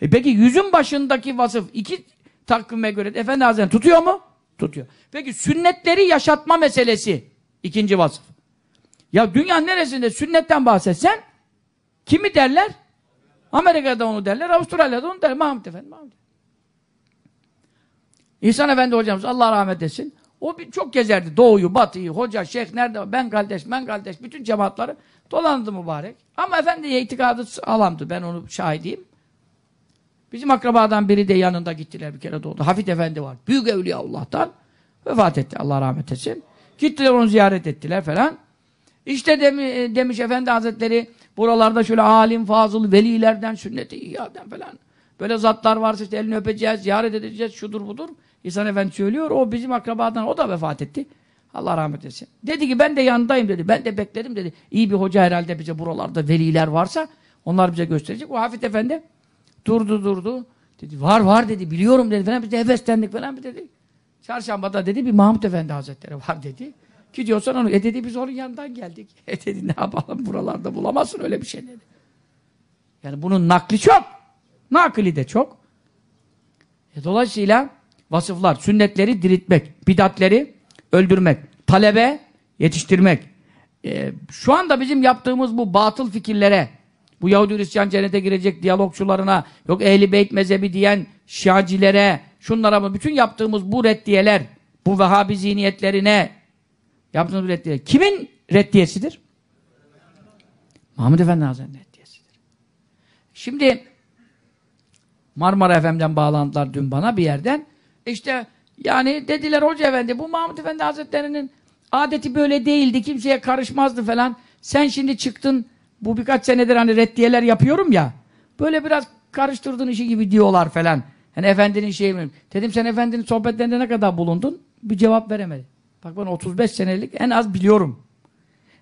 E peki yüzün başındaki vasıf iki takvime göre Efendi Hazretleri tutuyor mu? Tutuyor. Peki sünnetleri yaşatma meselesi ikinci vasıf. Ya dünyanın neresinde sünnetten bahsetsen kimi derler? Amerika'da onu derler, Avustralya'da onu derler. Mahmut Efendi, Mahmut. İhsan Efendi hocamız Allah rahmet etsin. O bir, çok gezerdi. Doğuyu, batıyı, hoca, şeyh nerede? Ben kardeş, ben kardeş. Bütün cemaatları dolandı mübarek. Ama efendiye itikadı alamdı. Ben onu şahidiyim. Bizim akrabadan biri de yanında gittiler bir kere doğdu. Hafit Efendi var. Büyük evliya Allah'tan. Vefat etti. Allah rahmet etsin. Gittiler onu ziyaret ettiler falan. İşte demi, demiş Efendi Hazretleri buralarda şöyle alim, fazıl, velilerden, sünnet-i iyyaden falan. Böyle zatlar varsa işte elini öpeceğiz, ziyaret edeceğiz, şudur budur. İhsan Efendi söylüyor. O bizim akrabadan, o da vefat etti. Allah rahmet etsin. Dedi ki ben de yanındayım dedi. Ben de bekledim dedi. İyi bir hoca herhalde bize buralarda veliler varsa onlar bize gösterecek. O Hafit Efendi durdu durdu. Dedi var var dedi. Biliyorum dedi falan. Biz de heveslendik falan bir dedi. Çarşambada dedi bir Mahmut Efendi Hazretleri var dedi. Gidiyorsan onu. E dedi biz onun yanından geldik. [laughs] E dedi ne yapalım buralarda bulamazsın öyle bir şey dedi. Yani bunun nakli çok. Nakli de çok. E dolayısıyla vasıflar, sünnetleri diriltmek, bidatleri öldürmek, talebe yetiştirmek. E, şu anda bizim yaptığımız bu batıl fikirlere, bu Yahudi Hristiyan cennete girecek diyalogçularına, yok ehli beyt mezhebi diyen şiacilere, şunlara bütün yaptığımız bu reddiyeler, bu Vehhabi zihniyetlerine yaptığımız reddiyeler. Kimin reddiyesidir? Mahmud Efendi Hazretleri'nin reddiyesidir. Şimdi Marmara FM'den bağlandılar dün bana bir yerden. İşte yani dediler Hoca Efendi bu Mahmud Efendi Hazretleri'nin adeti böyle değildi. Kimseye karışmazdı falan. Sen şimdi çıktın bu birkaç senedir hani reddiyeler yapıyorum ya. Böyle biraz karıştırdığın işi gibi diyorlar falan. Yani efendinin şeyi mi? Dedim sen efendinin sohbetlerinde ne kadar bulundun? Bir cevap veremedi. Bak ben 35 senelik en az biliyorum.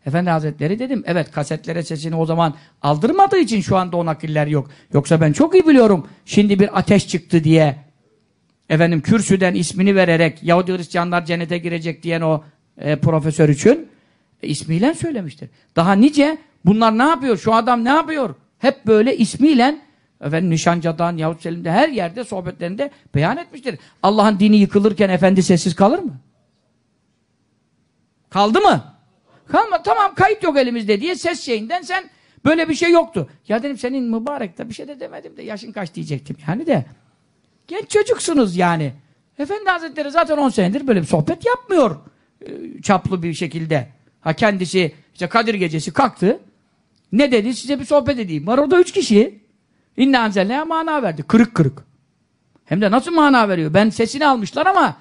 Efendi Hazretleri dedim. Evet kasetlere sesini o zaman aldırmadığı için şu anda o nakiller yok. Yoksa ben çok iyi biliyorum. Şimdi bir ateş çıktı diye efendim kürsüden ismini vererek Yahudi Hristiyanlar cennete girecek diyen o e, profesör için e, ismiyle söylemiştir. Daha nice bunlar ne yapıyor? Şu adam ne yapıyor? Hep böyle ismiyle efendim Nişanca'dan Yahut Selim'de her yerde sohbetlerinde beyan etmiştir. Allah'ın dini yıkılırken efendi sessiz kalır mı? Kaldı mı? Kalma tamam kayıt yok elimizde diye ses şeyinden sen böyle bir şey yoktu. Ya dedim senin mübarek de bir şey de demedim de yaşın kaç diyecektim yani de. Genç çocuksunuz yani. Efendi Hazretleri zaten 10 senedir böyle bir sohbet yapmıyor. E, çaplı bir şekilde. Ha kendisi işte Kadir gecesi kalktı. Ne dedi? Size bir sohbet edeyim. Var orada üç kişi. İnne anzelneye mana verdi. Kırık kırık. Hem de nasıl mana veriyor? Ben sesini almışlar ama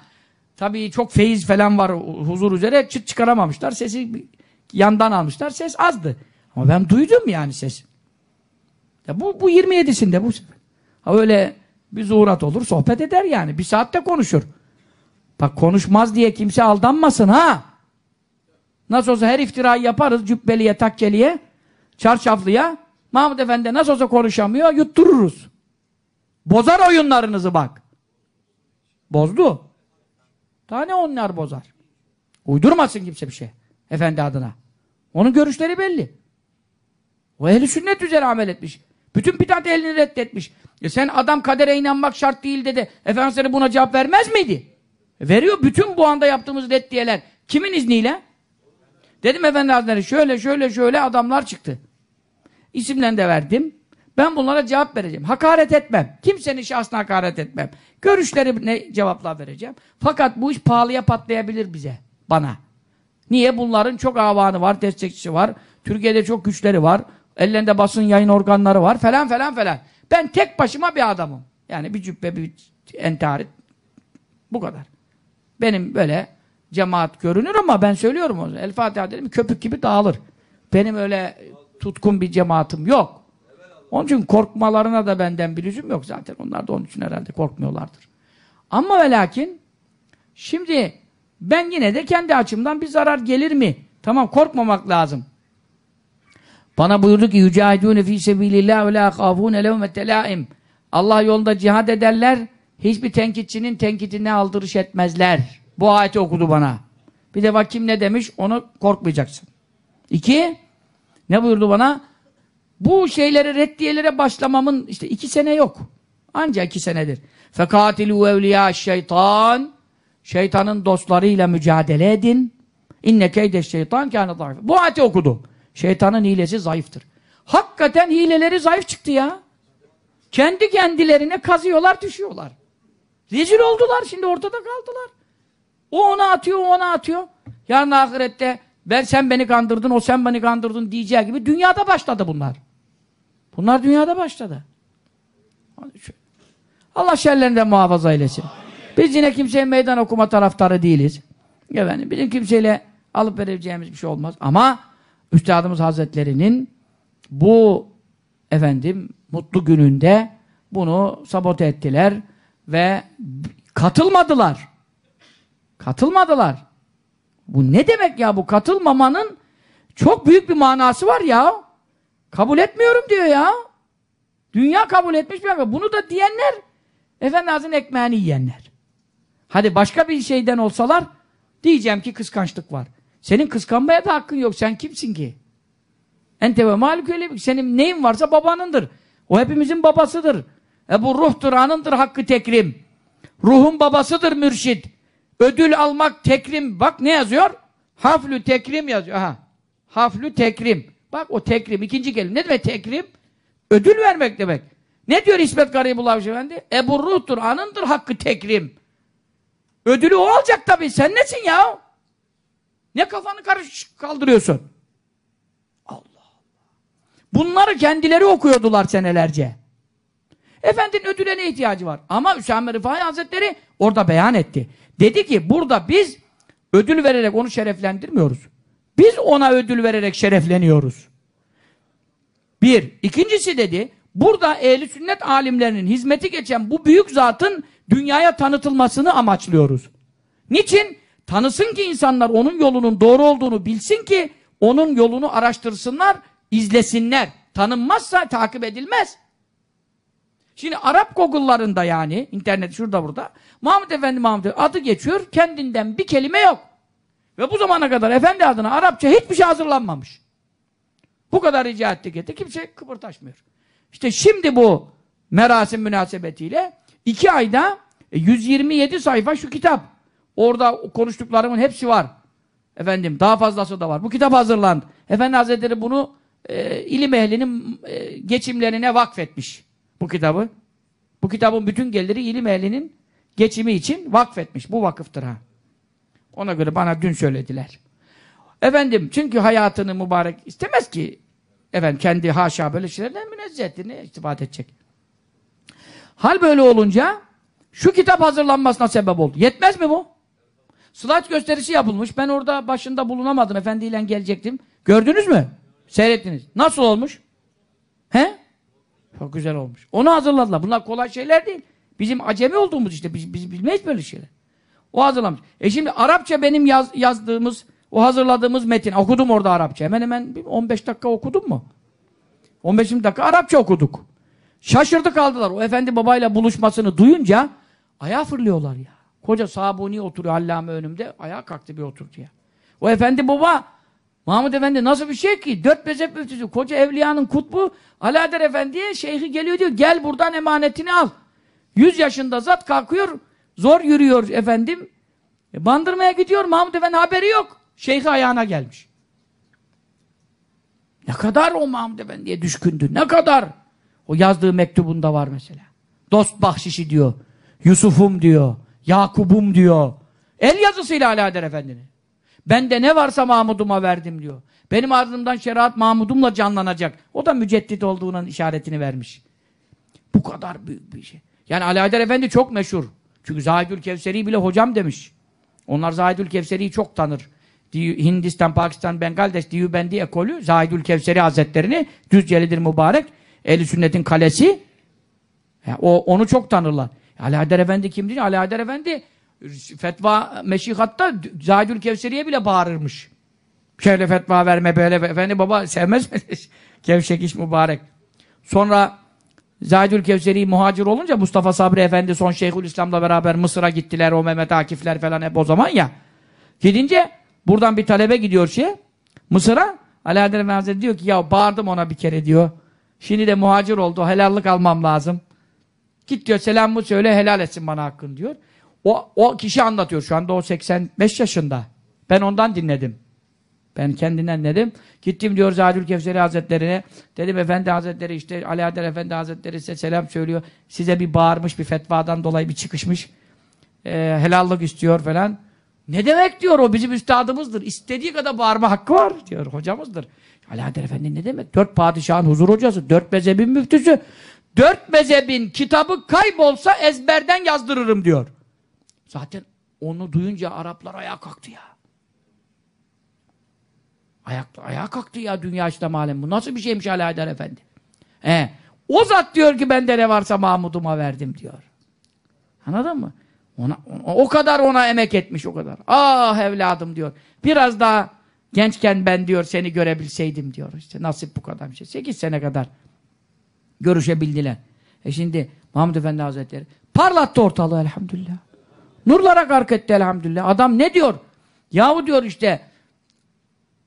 tabii çok feyiz falan var huzur üzere çıt çıkaramamışlar. Sesi yandan almışlar. Ses azdı. Ama ben duydum yani ses. Ya bu, bu 27'sinde bu sefer. Ha öyle bir zuhurat olur, sohbet eder yani. Bir saatte konuşur. Bak konuşmaz diye kimse aldanmasın ha. Nasıl olsa her iftirayı yaparız cübbeliye, takkeliye, çarşaflıya. Mahmud Efendi nasıl olsa konuşamıyor, yuttururuz. Bozar oyunlarınızı bak. Bozdu. Daha ne onlar bozar? Uydurmasın kimse bir şey. Efendi adına. Onun görüşleri belli. O ehli sünnet üzere amel etmiş. Bütün bidat ehlini reddetmiş. E sen adam kadere inanmak şart değil dedi. Efendimiz buna cevap vermez miydi? E veriyor. Bütün bu anda yaptığımız reddiyeler. Kimin izniyle? Dedim Efendi Hazretleri şöyle şöyle şöyle adamlar çıktı. İsimlerini de verdim. Ben bunlara cevap vereceğim. Hakaret etmem. Kimsenin şahsına hakaret etmem. Görüşleri ne cevaplar vereceğim. Fakat bu iş pahalıya patlayabilir bize. Bana. Niye? Bunların çok avanı var, destekçisi var. Türkiye'de çok güçleri var. Ellerinde basın yayın organları var falan falan falan. Ben tek başıma bir adamım. Yani bir cübbe, bir entarit. Bu kadar. Benim böyle cemaat görünür ama ben söylüyorum. El Fatiha dedim köpük gibi dağılır. Benim öyle tutkun bir cemaatim yok. Onun için korkmalarına da benden bir lüzum yok zaten. Onlar da onun için herhalde korkmuyorlardır. Ama ve lakin şimdi ben yine de kendi açımdan bir zarar gelir mi? Tamam korkmamak lazım. Bana buyurdu ki yücahidûne fî sebîlillâh ve lâ khâfûne levmete lâim. Allah yolunda cihad ederler. Hiçbir tenkitçinin tenkitine aldırış etmezler. Bu ayeti okudu bana. Bir de kim ne demiş? Onu korkmayacaksın. İki, ne buyurdu bana? Bu şeylere, reddiyelere başlamamın işte iki sene yok. Ancak iki senedir. Fekatilû evliyâ şeytan. Şeytanın dostlarıyla mücadele edin. İnne keyde şeytan kâne zayıf. Bu ayeti okudu. Şeytanın hilesi zayıftır. Hakikaten hileleri zayıf çıktı ya. Kendi kendilerine kazıyorlar, düşüyorlar. Rezil oldular, şimdi ortada kaldılar. O ona atıyor, o ona atıyor. Yarın ahirette ben sen beni kandırdın, o sen beni kandırdın diyeceği gibi dünyada başladı bunlar. Bunlar dünyada başladı. Allah şerlerinden muhafaza eylesin. Biz yine kimseye meydan okuma taraftarı değiliz. Efendim, bizim kimseyle alıp vereceğimiz bir şey olmaz. Ama Üstadımız Hazretleri'nin bu efendim mutlu gününde bunu sabote ettiler ve katılmadılar. Katılmadılar. Bu ne demek ya bu katılmamanın çok büyük bir manası var ya. Kabul etmiyorum diyor ya. Dünya kabul etmiş mi? Bunu da diyenler Efendi Hazretleri'nin ekmeğini yiyenler. Hadi başka bir şeyden olsalar diyeceğim ki kıskançlık var. Senin kıskanmaya da hakkın yok. Sen kimsin ki? Ente ve malik öyle Senin neyin varsa babanındır. O hepimizin babasıdır. E bu ruhtur, anındır hakkı tekrim. Ruhun babasıdır mürşid. Ödül almak tekrim. Bak ne yazıyor? Haflü tekrim yazıyor. Aha. Haflü tekrim. Bak o tekrim. ikinci kelime. Ne demek tekrim? Ödül vermek demek. Ne diyor İsmet Garibullah Efendi? Ebu ruhtur, anındır hakkı tekrim. Ödülü o alacak tabii. Sen nesin ya? Ne kafanı karışık kaldırıyorsun? Allah Allah. Bunları kendileri okuyordular senelerce. Efendinin ödüle ne ihtiyacı var? Ama Hüsame Rıfai Hazretleri orada beyan etti. Dedi ki burada biz ödül vererek onu şereflendirmiyoruz. Biz ona ödül vererek şerefleniyoruz. Bir. İkincisi dedi, burada ehli sünnet alimlerinin hizmeti geçen bu büyük zatın dünyaya tanıtılmasını amaçlıyoruz. Niçin? Tanısın ki insanlar onun yolunun doğru olduğunu bilsin ki onun yolunu araştırsınlar, izlesinler. Tanınmazsa takip edilmez. Şimdi Arap Google'larında yani, internet şurada burada, Mahmud Efendi Mahmud Efendi adı geçiyor, kendinden bir kelime yok. Ve bu zamana kadar Efendi adına Arapça hiçbir şey hazırlanmamış. Bu kadar rica ettik etti, kimse kıpırtaşmıyor. İşte şimdi bu merasim münasebetiyle iki ayda 127 sayfa şu kitap. Orada konuştuklarımın hepsi var. Efendim daha fazlası da var. Bu kitap hazırlandı. Efendi Hazretleri bunu e, ilim ehlinin e, geçimlerine vakfetmiş. Bu kitabı. Bu kitabın bütün geliri ilim ehlinin geçimi için vakfetmiş. Bu vakıftır ha. Ona göre bana dün söylediler. Efendim çünkü hayatını mübarek istemez ki efendim kendi haşa böyle şeylerden münezzeh ne istifade edecek. Hal böyle olunca şu kitap hazırlanmasına sebep oldu. Yetmez mi bu? Slide gösterisi yapılmış. Ben orada başında bulunamadım. Efendiyle gelecektim. Gördünüz mü? Seyrettiniz. Nasıl olmuş? Çok güzel olmuş. Onu hazırladılar. Bunlar kolay şeyler değil. Bizim acemi olduğumuz işte. Biz, biz bilmeyiz böyle şeyler. O hazırlamış. E şimdi Arapça benim yaz, yazdığımız, o hazırladığımız metin. Okudum orada Arapça. Hemen hemen 15 dakika okudum mu? 15 dakika Arapça okuduk. Şaşırdı kaldılar. O efendi babayla buluşmasını duyunca ayağa fırlıyorlar ya. Koca Sabuni oturuyor Allame önümde. Ayağa kalktı bir oturdu ya. O efendi baba Mahmud Efendi nasıl bir şey ki? Dört mezhep müftüsü, koca evliyanın kutbu Alaeddin Efendi'ye şeyhi geliyor diyor. Gel buradan emanetini al. Yüz yaşında zat kalkıyor. Zor yürüyor efendim. E, bandırmaya gidiyor. Mahmud Efendi haberi yok. Şeyhi ayağına gelmiş. Ne kadar o Mahmud Efendi'ye düşkündü. Ne kadar. O yazdığı mektubunda var mesela. Dost bahşişi diyor. Yusuf'um diyor. Yakub'um diyor. El yazısıyla Alaeddin Efendi'nin. Bende ne varsa Mahmud'uma verdim diyor. Benim ardımdan şeriat Mahmud'umla canlanacak. O da müceddit olduğunun işaretini vermiş. Bu kadar büyük bir şey. Yani Alaeddin Efendi çok meşhur. Çünkü Zahidül Kevseri bile hocam demiş. Onlar Zahidül Kevseri'yi çok tanır. Hindistan, Pakistan, Bengaldeş, Diyubendi ekolü Zahidül Kevseri Hazretlerini Düzcelidir mübarek. Ehli sünnetin kalesi. Yani o, onu çok tanırlar. Ali Haydar Efendi kimdir? Ali Haydar Efendi fetva meşihatta Zahidül Kevseri'ye bile bağırırmış. Şöyle fetva verme böyle efendi baba sevmez mi? [laughs] Kevşek iş mübarek. Sonra Zahidül Kevseri muhacir olunca Mustafa Sabri Efendi son Şeyhülislam'la beraber Mısır'a gittiler. O Mehmet Akifler falan hep o zaman ya. Gidince buradan bir talebe gidiyor şey Mısır'a. Haydar Efendi diyor ki ya bağırdım ona bir kere diyor. Şimdi de muhacir oldu. Helallik almam lazım. Git diyor selamımı söyle helal etsin bana hakkın diyor. O, o kişi anlatıyor şu anda o 85 yaşında. Ben ondan dinledim. Ben kendinden dedim. Gittim diyor Zadül Kevseri Hazretlerine. Dedim Efendi Hazretleri işte Ali Adel Efendi Hazretleri size selam söylüyor. Size bir bağırmış bir fetvadan dolayı bir çıkışmış. Ee, helallik istiyor falan. Ne demek diyor o bizim üstadımızdır. İstediği kadar bağırma hakkı var diyor hocamızdır. Ali Adel Efendi ne demek? Dört padişahın huzur hocası, dört mezhebin müftüsü. Dört mezhebin kitabı kaybolsa ezberden yazdırırım diyor. Zaten onu duyunca Araplar ayağa kalktı ya. Ayak, ayağa kalktı ya dünya İslam alemi. Bu nasıl bir şeymiş Ali Haydar Efendi? He. O zat diyor ki bende ne varsa Mahmud'uma verdim diyor. Anladın mı? Ona, o kadar ona emek etmiş o kadar. Ah evladım diyor. Biraz daha gençken ben diyor seni görebilseydim diyor. İşte nasip bu kadar bir şey. Sekiz sene kadar görüşebildiler. E şimdi Mahmud Efendi Hazretleri parlattı ortalığı elhamdülillah. Nurlara gark etti elhamdülillah. Adam ne diyor? Yahu diyor işte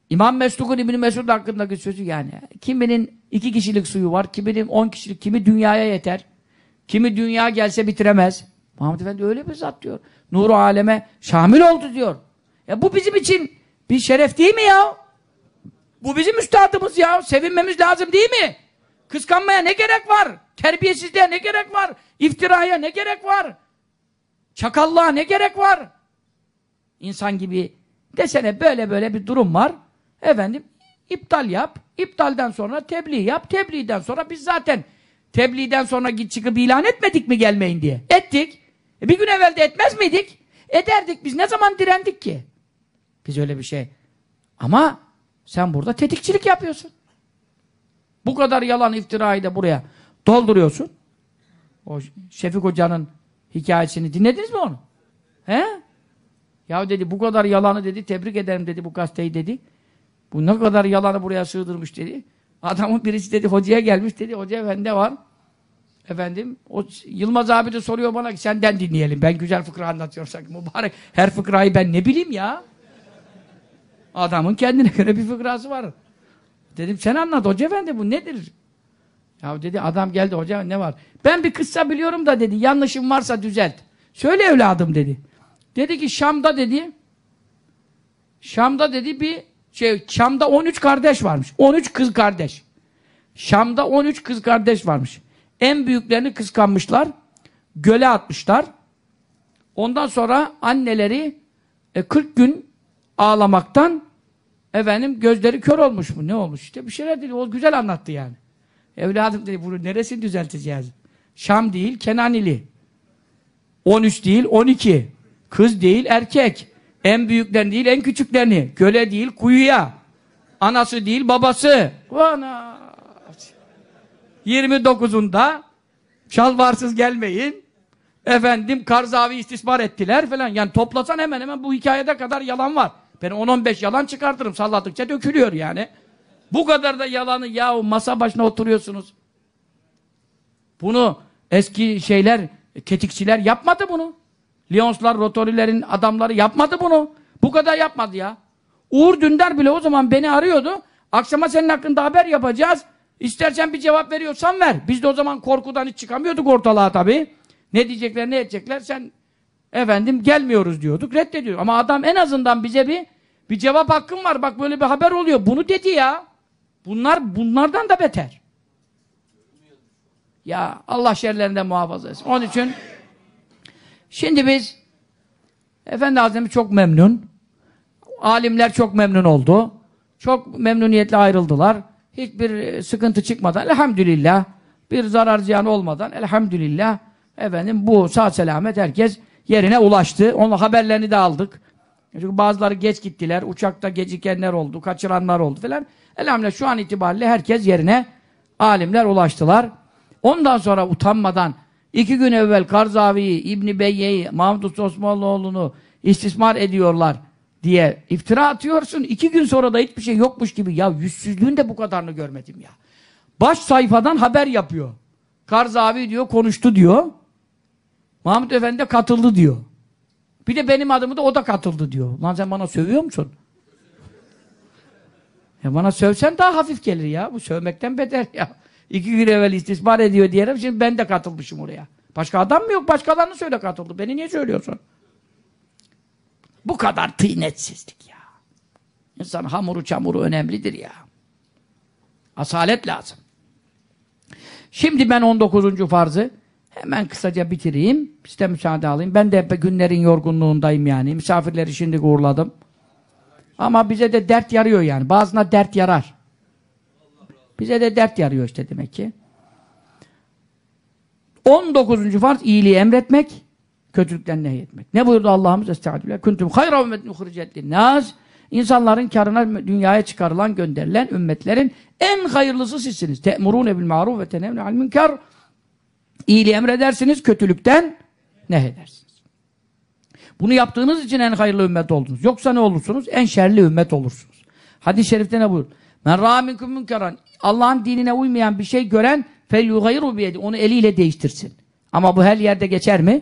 İmam Mesud'un İbni Mesud hakkındaki sözü yani. Kiminin iki kişilik suyu var, kiminin on kişilik, kimi dünyaya yeter. Kimi dünya gelse bitiremez. Muhammed Efendi öyle bir zat diyor. Nuru aleme şamil oldu diyor. Ya bu bizim için bir şeref değil mi ya? Bu bizim üstadımız ya. Sevinmemiz lazım değil mi? Kıskanmaya ne gerek var? Terbiyesizliğe ne gerek var? İftiraya ne gerek var? Çakallığa ne gerek var? İnsan gibi desene böyle böyle bir durum var. Efendim iptal yap. İptalden sonra tebliğ yap. Tebliğden sonra biz zaten tebliğden sonra git çıkıp ilan etmedik mi gelmeyin diye. Ettik. E bir gün evvel de etmez miydik? Ederdik. Biz ne zaman direndik ki? Biz öyle bir şey. Ama sen burada tetikçilik yapıyorsun. Bu kadar yalan iftirayı da buraya dolduruyorsun. O Şefik Hoca'nın hikayesini dinlediniz mi onu? He? Ya dedi bu kadar yalanı dedi tebrik ederim dedi bu gazeteyi dedi. Bu ne kadar yalanı buraya sığdırmış dedi. Adamın birisi dedi hocaya gelmiş dedi. Hoca efendi var. Efendim o Yılmaz abi de soruyor bana ki senden dinleyelim. Ben güzel fıkra anlatıyorsak mübarek her fıkrayı ben ne bileyim ya. Adamın kendine göre bir fıkrası var. Dedim sen anlat hoca efendi bu nedir? Ya dedi adam geldi hoca ne var? Ben bir kıssa biliyorum da dedi yanlışım varsa düzelt. Söyle evladım dedi. Dedi ki Şam'da dedi Şam'da dedi bir şey Şam'da 13 kardeş varmış. 13 kız kardeş. Şam'da 13 kız kardeş varmış. En büyüklerini kıskanmışlar. Göle atmışlar. Ondan sonra anneleri e, 40 gün ağlamaktan efendim gözleri kör olmuş mu? Ne olmuş? İşte bir şeyler dedi. O güzel anlattı yani. Evladım dedi bunu neresini düzelteceğiz? Şam değil Kenanili. 13 değil 12. Kız değil erkek. En büyüklerini değil en küçüklerini. Göle değil kuyuya. Anası değil babası. Ana. 29'unda şalvarsız gelmeyin. Efendim karzavi istismar ettiler falan. Yani toplasan hemen hemen bu hikayede kadar yalan var. Ben 10-15 yalan çıkartırım. Salladıkça dökülüyor yani. Bu kadar da yalanı yahu masa başına oturuyorsunuz. Bunu eski şeyler, tetikçiler yapmadı bunu. Lyonslar, Rotorilerin adamları yapmadı bunu. Bu kadar yapmadı ya. Uğur Dündar bile o zaman beni arıyordu. Akşama senin hakkında haber yapacağız. İstersen bir cevap veriyorsan ver. Biz de o zaman korkudan hiç çıkamıyorduk ortalığa tabii. Ne diyecekler, ne edecekler sen efendim gelmiyoruz diyorduk. Reddediyor. Ama adam en azından bize bir bir cevap hakkım var. Bak böyle bir haber oluyor. Bunu dedi ya. Bunlar bunlardan da beter. Ya Allah şerlerinden muhafaza etsin. Onun için şimdi biz Efendi Hazretleri çok memnun. Alimler çok memnun oldu. Çok memnuniyetle ayrıldılar. Hiçbir sıkıntı çıkmadan elhamdülillah bir zarar ziyan olmadan elhamdülillah efendim bu sağ selamet herkes yerine ulaştı. Onun haberlerini de aldık. Çünkü bazıları geç gittiler. Uçakta gecikenler oldu, kaçıranlar oldu falan. Elhamdülillah şu an itibariyle herkes yerine alimler ulaştılar. Ondan sonra utanmadan iki gün evvel Karzavi'yi, İbni Beyye'yi, Mahmud Osmanoğlu'nu istismar ediyorlar diye iftira atıyorsun. İki gün sonra da hiçbir şey yokmuş gibi. Ya yüzsüzlüğün de bu kadarını görmedim ya. Baş sayfadan haber yapıyor. Karzavi diyor, konuştu diyor. Mahmut Efendi de katıldı diyor. Bir de benim adımı da o da katıldı diyor. Lan sen bana sövüyor musun? Ya bana sövsen daha hafif gelir ya. Bu sövmekten beter ya. İki gün evvel istismar ediyor diyelim. Şimdi ben de katılmışım oraya. Başka adam mı yok? Başkalarını söyle katıldı. Beni niye söylüyorsun? Bu kadar tıynetsizlik ya. İnsan hamuru çamuru önemlidir ya. Asalet lazım. Şimdi ben 19. farzı hemen kısaca bitireyim. Size müsaade alayım. Ben de günlerin yorgunluğundayım yani. Misafirleri şimdi uğurladım. Ama bize de dert yarıyor yani. Bazına dert yarar. Bize de dert yarıyor işte demek ki. 19. farz iyiliği emretmek, kötülükten nehyetmek. Ne buyurdu Allah'ımız? Estağfirullah. Kuntum hayra ümmetin uhricet nas. İnsanların karına dünyaya çıkarılan, gönderilen ümmetlerin en hayırlısı sizsiniz. Te'murûne bil ma'ruf ve tenevne al münker. İyiliği emredersiniz, kötülükten nehyedersiniz. Bunu yaptığınız için en hayırlı ümmet oldunuz. Yoksa ne olursunuz? En şerli ümmet olursunuz. Hadis-i şerifte ne buyur? Men. Allah'ın dinine uymayan bir şey gören fel yughayru biyedi. Onu eliyle değiştirsin. Ama bu her yerde geçer mi?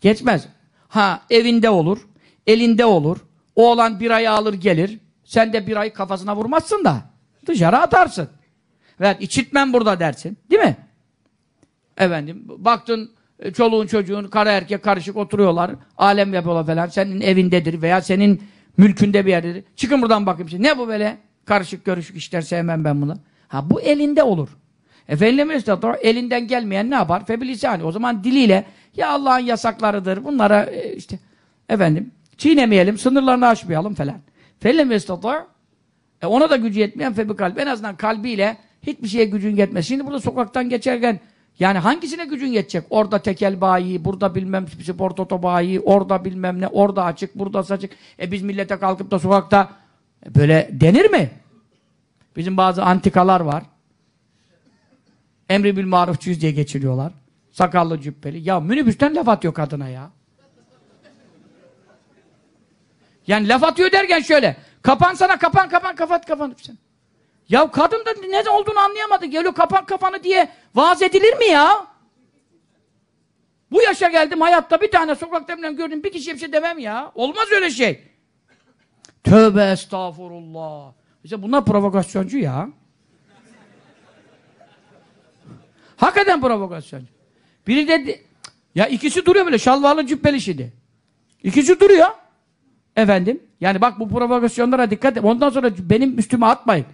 Geçmez. Ha evinde olur, elinde olur. O olan bir ayı alır gelir. Sen de bir ayı kafasına vurmazsın da dışarı atarsın. Evet içitmem burada dersin. Değil mi? Efendim baktın e, çoluğun çocuğun kara erkek karışık oturuyorlar. Alem yapıyorlar falan. Senin evindedir veya senin mülkünde bir yerdedir. Çıkın buradan bakayım. Şimdi. Ne bu böyle? Karışık görüşük işler sevmem ben bunu. Ha bu elinde olur. Efendim elinden gelmeyen ne yapar? Febilisani. O zaman diliyle ya Allah'ın yasaklarıdır. Bunlara e, işte efendim çiğnemeyelim, sınırlarını aşmayalım falan. Fellem e ona da gücü yetmeyen febi kalbi. En azından kalbiyle hiçbir şeye gücün yetmez. Şimdi burada sokaktan geçerken yani hangisine gücün yetecek? Orada tekel bayi, burada bilmem spor toto bayi, orada bilmem ne, orada açık, burada açık. E biz millete kalkıp da sokakta e böyle denir mi? Bizim bazı antikalar var. Emri bil marufçuyuz diye geçiriyorlar. Sakallı cübbeli. Ya minibüsten laf atıyor kadına ya. Yani laf atıyor derken şöyle. Kapan sana kapan kapan kapat kapan. Ya kadın da ne olduğunu anlayamadı. Geliyor kapan kafanı diye vaaz edilir mi ya? Bu yaşa geldim hayatta bir tane sokakta gördüm bir kişiye bir şey demem ya. Olmaz öyle şey. Tövbe estağfurullah. İşte bunlar provokasyoncu ya. Hakikaten provokasyoncu. Biri de ya ikisi duruyor böyle şalvarlı cübbeli şimdi. İkisi duruyor. Efendim. Yani bak bu provokasyonlara dikkat et. Ondan sonra benim üstüme atmayın.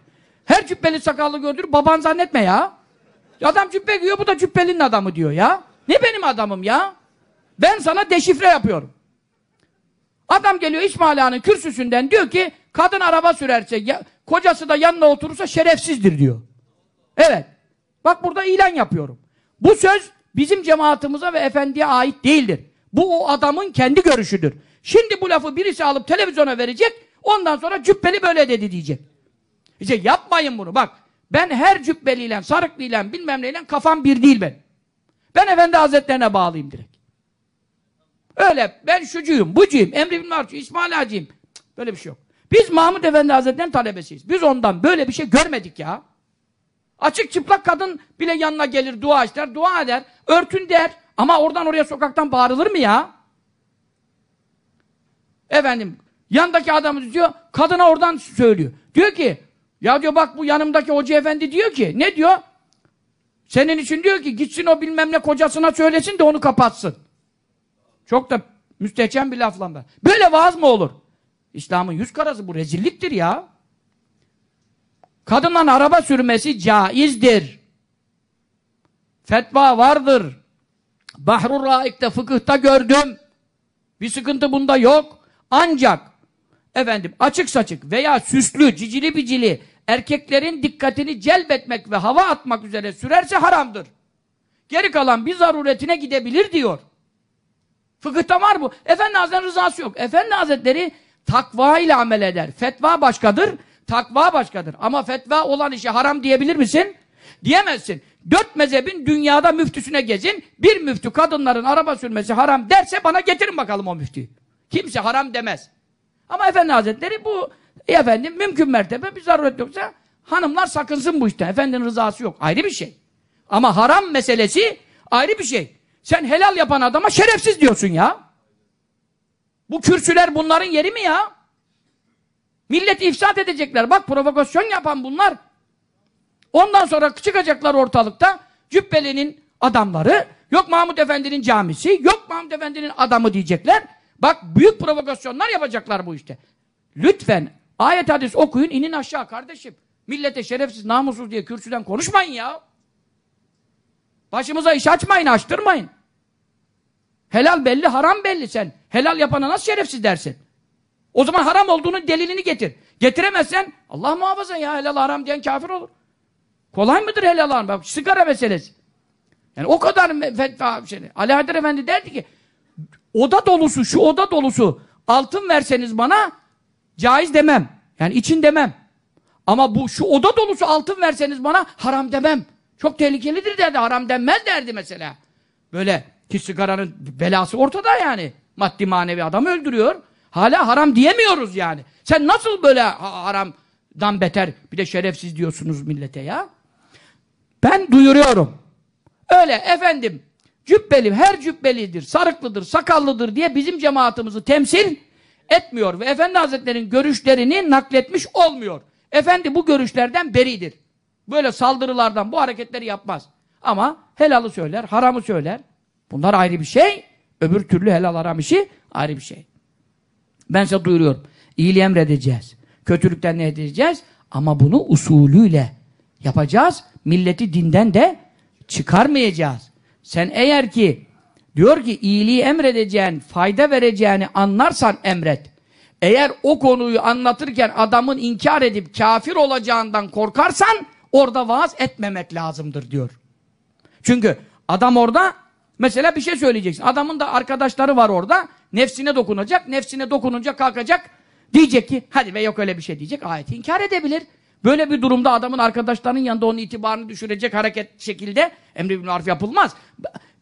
Her cübbeli sakallı gördür baban zannetme ya. Adam cübbe giyiyor bu da cübbelinin adamı diyor ya. Ne benim adamım ya? Ben sana deşifre yapıyorum. Adam geliyor İsmail Ağa'nın kürsüsünden diyor ki kadın araba sürerse ya, kocası da yanına oturursa şerefsizdir diyor. Evet. Bak burada ilan yapıyorum. Bu söz bizim cemaatimize ve efendiye ait değildir. Bu o adamın kendi görüşüdür. Şimdi bu lafı birisi alıp televizyona verecek, ondan sonra cübbeli böyle dedi diyecek. İşte yapmayın bunu bak. Ben her cübbeliyle, sarıklıyla, bilmem neyle kafam bir değil ben. Ben Efendi Hazretlerine bağlıyım direkt. Öyle ben şucuyum, bucuyum, emri bin marçu, İsmail Hacıyım. Böyle bir şey yok. Biz Mahmud Efendi Hazretleri'nin talebesiyiz. Biz ondan böyle bir şey görmedik ya. Açık çıplak kadın bile yanına gelir, dua ister, dua eder, örtün der. Ama oradan oraya sokaktan bağırılır mı ya? Efendim, yandaki adamı diyor, kadına oradan söylüyor. Diyor ki, ya diyor bak bu yanımdaki hoca efendi diyor ki, ne diyor? Senin için diyor ki, gitsin o bilmem ne kocasına söylesin de onu kapatsın. Çok da müstehcen bir laflanma. Böyle vaaz mı olur? İslam'ın yüz karası bu rezilliktir ya. Kadınların araba sürmesi caizdir. Fetva vardır. Bahrur Raik'te fıkıhta gördüm. Bir sıkıntı bunda yok. Ancak efendim açık saçık veya süslü, cicili bicili erkeklerin dikkatini celbetmek ve hava atmak üzere sürerse haramdır. Geri kalan bir zaruretine gidebilir diyor. Fıkıhta var bu. Efendi Hazretleri rızası yok. Efendi Hazretleri takva ile amel eder. Fetva başkadır, takva başkadır. Ama fetva olan işe haram diyebilir misin? Diyemezsin. Dört mezhebin dünyada müftüsüne gezin. Bir müftü kadınların araba sürmesi haram derse bana getirin bakalım o müftüyü. Kimse haram demez. Ama Efendi Hazretleri bu efendim mümkün mertebe bir zaruret yoksa hanımlar sakınsın bu işten. Efendinin rızası yok. Ayrı bir şey. Ama haram meselesi ayrı bir şey. Sen helal yapan adama şerefsiz diyorsun ya. Bu kürsüler bunların yeri mi ya? Milleti ifsat edecekler. Bak provokasyon yapan bunlar. Ondan sonra çıkacaklar ortalıkta Cübbeli'nin adamları, yok Mahmud Efendi'nin camisi, yok Mahmud Efendi'nin adamı diyecekler. Bak büyük provokasyonlar yapacaklar bu işte. Lütfen ayet hadis okuyun inin aşağı kardeşim. Millete şerefsiz namussuz diye kürsüden konuşmayın ya. Başımıza iş açmayın açtırmayın. Helal belli haram belli sen. Helal yapana nasıl şerefsiz dersin? O zaman haram olduğunu delilini getir. Getiremezsen Allah muhafaza ya helal haram diyen kafir olur. Kolay mıdır helal haram? Bak sigara meselesi. Yani o kadar fetva şey. Ali Haydar Efendi derdi ki oda dolusu, şu oda dolusu altın verseniz bana caiz demem. Yani için demem. Ama bu şu oda dolusu altın verseniz bana haram demem. Çok tehlikelidir derdi. Haram denmez derdi mesela. Böyle ki sigaranın belası ortada yani. Maddi manevi adamı öldürüyor. Hala haram diyemiyoruz yani. Sen nasıl böyle haramdan beter bir de şerefsiz diyorsunuz millete ya? Ben duyuruyorum. Öyle efendim cübbeli, her cübbelidir, sarıklıdır, sakallıdır diye bizim cemaatimizi temsil etmiyor. Ve Efendi Hazretleri'nin görüşlerini nakletmiş olmuyor. Efendi bu görüşlerden beridir. Böyle saldırılardan bu hareketleri yapmaz. Ama helalı söyler, haramı söyler. Bunlar ayrı bir şey. Öbür türlü helal haram işi ayrı bir şey. Ben size duyuruyorum. İyiliği emredeceğiz. Kötülükten ne edeceğiz? Ama bunu usulüyle yapacağız. Milleti dinden de çıkarmayacağız. Sen eğer ki diyor ki iyiliği emredeceğin, fayda vereceğini anlarsan emret. Eğer o konuyu anlatırken adamın inkar edip kafir olacağından korkarsan orada vaaz etmemek lazımdır diyor. Çünkü adam orada mesela bir şey söyleyeceksin. Adamın da arkadaşları var orada. Nefsine dokunacak. Nefsine dokununca kalkacak. Diyecek ki hadi ve yok öyle bir şey diyecek. Ayeti inkar edebilir. Böyle bir durumda adamın arkadaşlarının yanında onun itibarını düşürecek hareket şekilde emri bin arif yapılmaz.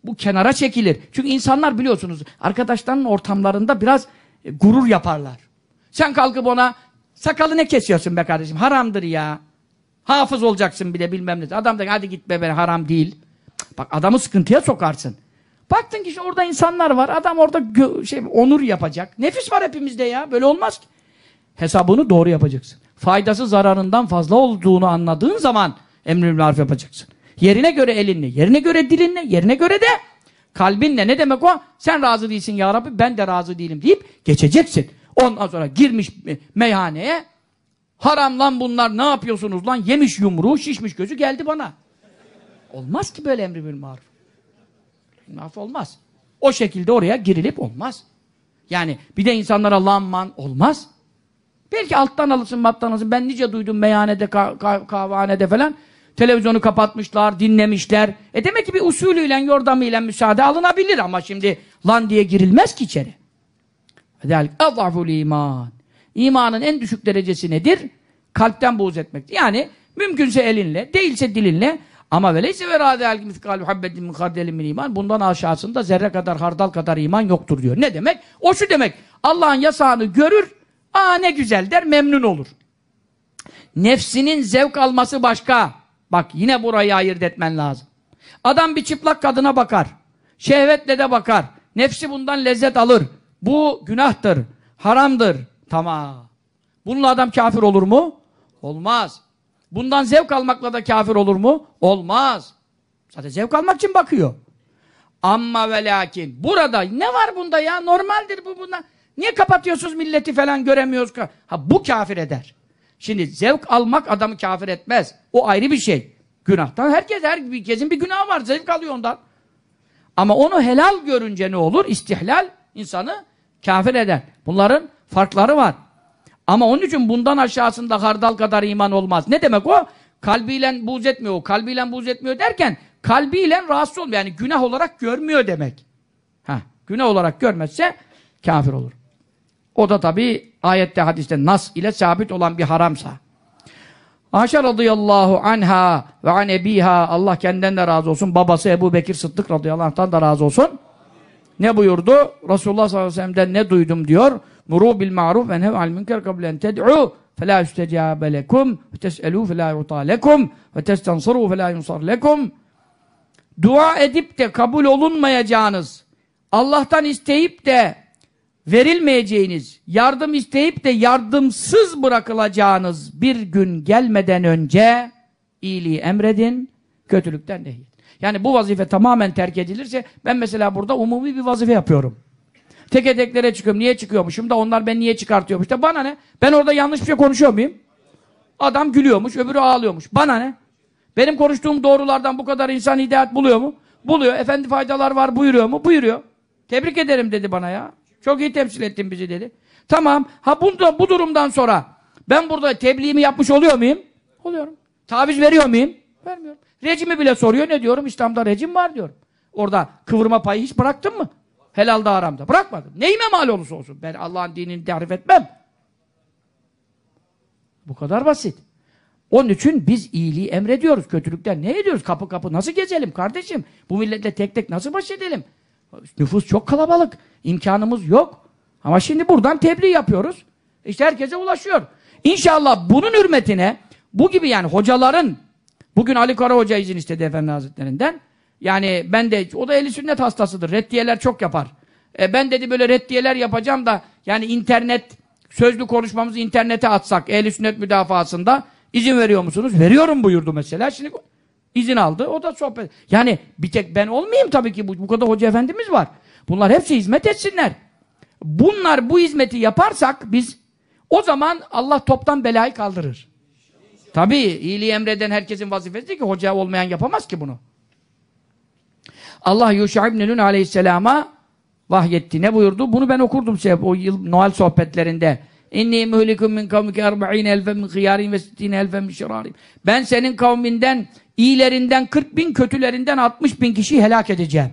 Bu kenara çekilir. Çünkü insanlar biliyorsunuz arkadaşlarının ortamlarında biraz e, gurur yaparlar. Sen kalkıp ona sakalı ne kesiyorsun be kardeşim? Haramdır ya. Hafız olacaksın bile bilmem ne. Adam da hadi git be ben haram değil. Bak adamı sıkıntıya sokarsın. Baktın ki işte orada insanlar var. Adam orada şey onur yapacak. Nefis var hepimizde ya. Böyle olmaz ki. Hesabını doğru yapacaksın. Faydası zararından fazla olduğunu anladığın zaman emri yapacaksın. Yerine göre elinle, yerine göre dilinle, yerine göre de kalbinle. Ne demek o? Sen razı değilsin ya Rabbi, ben de razı değilim deyip geçeceksin. Ondan sonra girmiş meyhaneye haram lan bunlar ne yapıyorsunuz lan yemiş yumruğu şişmiş gözü geldi bana. Olmaz ki böyle emri bil maruf. Maruf olmaz. O şekilde oraya girilip olmaz. Yani bir de insanlara lanman olmaz. Belki alttan alırsın mattan alırsın. Ben nice duydum meyhanede, kah kahvehanede falan. Televizyonu kapatmışlar, dinlemişler. E demek ki bir usulüyle, yordamıyla müsaade alınabilir ama şimdi lan diye girilmez ki içeri. Ezzaful iman. İmanın en düşük derecesi nedir? Kalpten buğz etmektir. Yani mümkünse elinle, değilse dilinle ama veleyse ve radel miskal muhabbetin min kardelin min iman. Bundan aşağısında zerre kadar, hardal kadar iman yoktur diyor. Ne demek? O şu demek. Allah'ın yasağını görür, aa ne güzel der, memnun olur. Nefsinin zevk alması başka. Bak yine burayı ayırt etmen lazım. Adam bir çıplak kadına bakar. Şehvetle de bakar. Nefsi bundan lezzet alır. Bu günahtır, haramdır. Tamam. Bununla adam kafir olur mu? Olmaz. Bundan zevk almakla da kafir olur mu? Olmaz. Zaten zevk almak için bakıyor. Amma ve lakin. Burada ne var bunda ya? Normaldir bu bunda. Niye kapatıyorsunuz milleti falan göremiyoruz? Ha bu kafir eder. Şimdi zevk almak adamı kafir etmez. O ayrı bir şey. Günahtan herkes, herkesin bir günah var. Zevk alıyor ondan. Ama onu helal görünce ne olur? İstihlal insanı kafir eder. Bunların farkları var. Ama onun için bundan aşağısında hardal kadar iman olmaz. Ne demek o? Kalbiyle buğz etmiyor. Kalbiyle buğz etmiyor derken kalbiyle rahatsız olmuyor. Yani günah olarak görmüyor demek. Ha, günah olarak görmezse kafir olur. O da tabi ayette hadiste nas ile sabit olan bir haramsa. Ayşe radıyallahu anha ve an ebiha Allah kendinden de razı olsun. Babası Ebu Bekir Sıddık radıyallahu anh'tan da razı olsun. Ne buyurdu? Resulullah sallallahu aleyhi ve sellem'den ne duydum diyor. Muru bil ma'ruf ve nev al münker kablen ted'u fe la üstecabe lekum ve tes'elû fe la yuta lekum ve testansırû fe la yunsar lekum Dua edip de kabul olunmayacağınız, Allah'tan isteyip de verilmeyeceğiniz, yardım isteyip de yardımsız bırakılacağınız bir gün gelmeden önce iyiliği emredin, kötülükten nehyedin. Yani bu vazife tamamen terk edilirse, ben mesela burada umumi bir vazife yapıyorum. Teke teklere çıkıyorum. Niye çıkıyormuşum da onlar ben niye çıkartıyormuş da bana ne? Ben orada yanlış bir şey konuşuyor muyum? Adam gülüyormuş, öbürü ağlıyormuş. Bana ne? Benim konuştuğum doğrulardan bu kadar insan hidayet buluyor mu? Buluyor. Efendi faydalar var buyuruyor mu? Buyuruyor. Tebrik ederim dedi bana ya. Çok iyi temsil ettin bizi dedi. Tamam. Ha bu, bu durumdan sonra ben burada tebliğimi yapmış oluyor muyum? Oluyorum. Taviz veriyor muyum? Vermiyorum. Rejimi bile soruyor. Ne diyorum? İslam'da rejim var diyorum. Orada kıvırma payı hiç bıraktın mı? Helalda haramda. Bırakmadım. Neyime mal olursa olsun. Ben Allah'ın dinini tarif etmem. Bu kadar basit. Onun için biz iyiliği emrediyoruz. Kötülükten ne ediyoruz? Kapı kapı nasıl gezelim kardeşim? Bu milletle tek tek nasıl baş edelim? Nüfus çok kalabalık. İmkanımız yok. Ama şimdi buradan tebliğ yapıyoruz. İşte herkese ulaşıyor. İnşallah bunun hürmetine bu gibi yani hocaların bugün Ali Kara Hoca izin istedi Efendi Hazretlerinden. Yani ben de o da eli sünnet hastasıdır. Reddiyeler çok yapar. E ben dedi böyle reddiyeler yapacağım da yani internet sözlü konuşmamızı internete atsak ehli sünnet müdafaasında izin veriyor musunuz? Veriyorum buyurdu mesela. Şimdi izin aldı. O da sohbet. Yani bir tek ben olmayayım tabii ki. Bu, bu kadar hoca efendimiz var. Bunlar hepsi hizmet etsinler. Bunlar bu hizmeti yaparsak biz o zaman Allah toptan belayı kaldırır. Tabii iyiliği emreden herkesin vazifesi ki hoca olmayan yapamaz ki bunu. Allah Yuşa İbn Nun aleyhisselama vahyetti. Ne buyurdu? Bunu ben okurdum şey, o yıl Noel sohbetlerinde. İnni muhlikum min kavmike erba'in elfe min hıyarin ve sittine elfe min şirarin. Ben senin kavminden, iyilerinden 40 bin, kötülerinden 60 bin kişi helak edeceğim.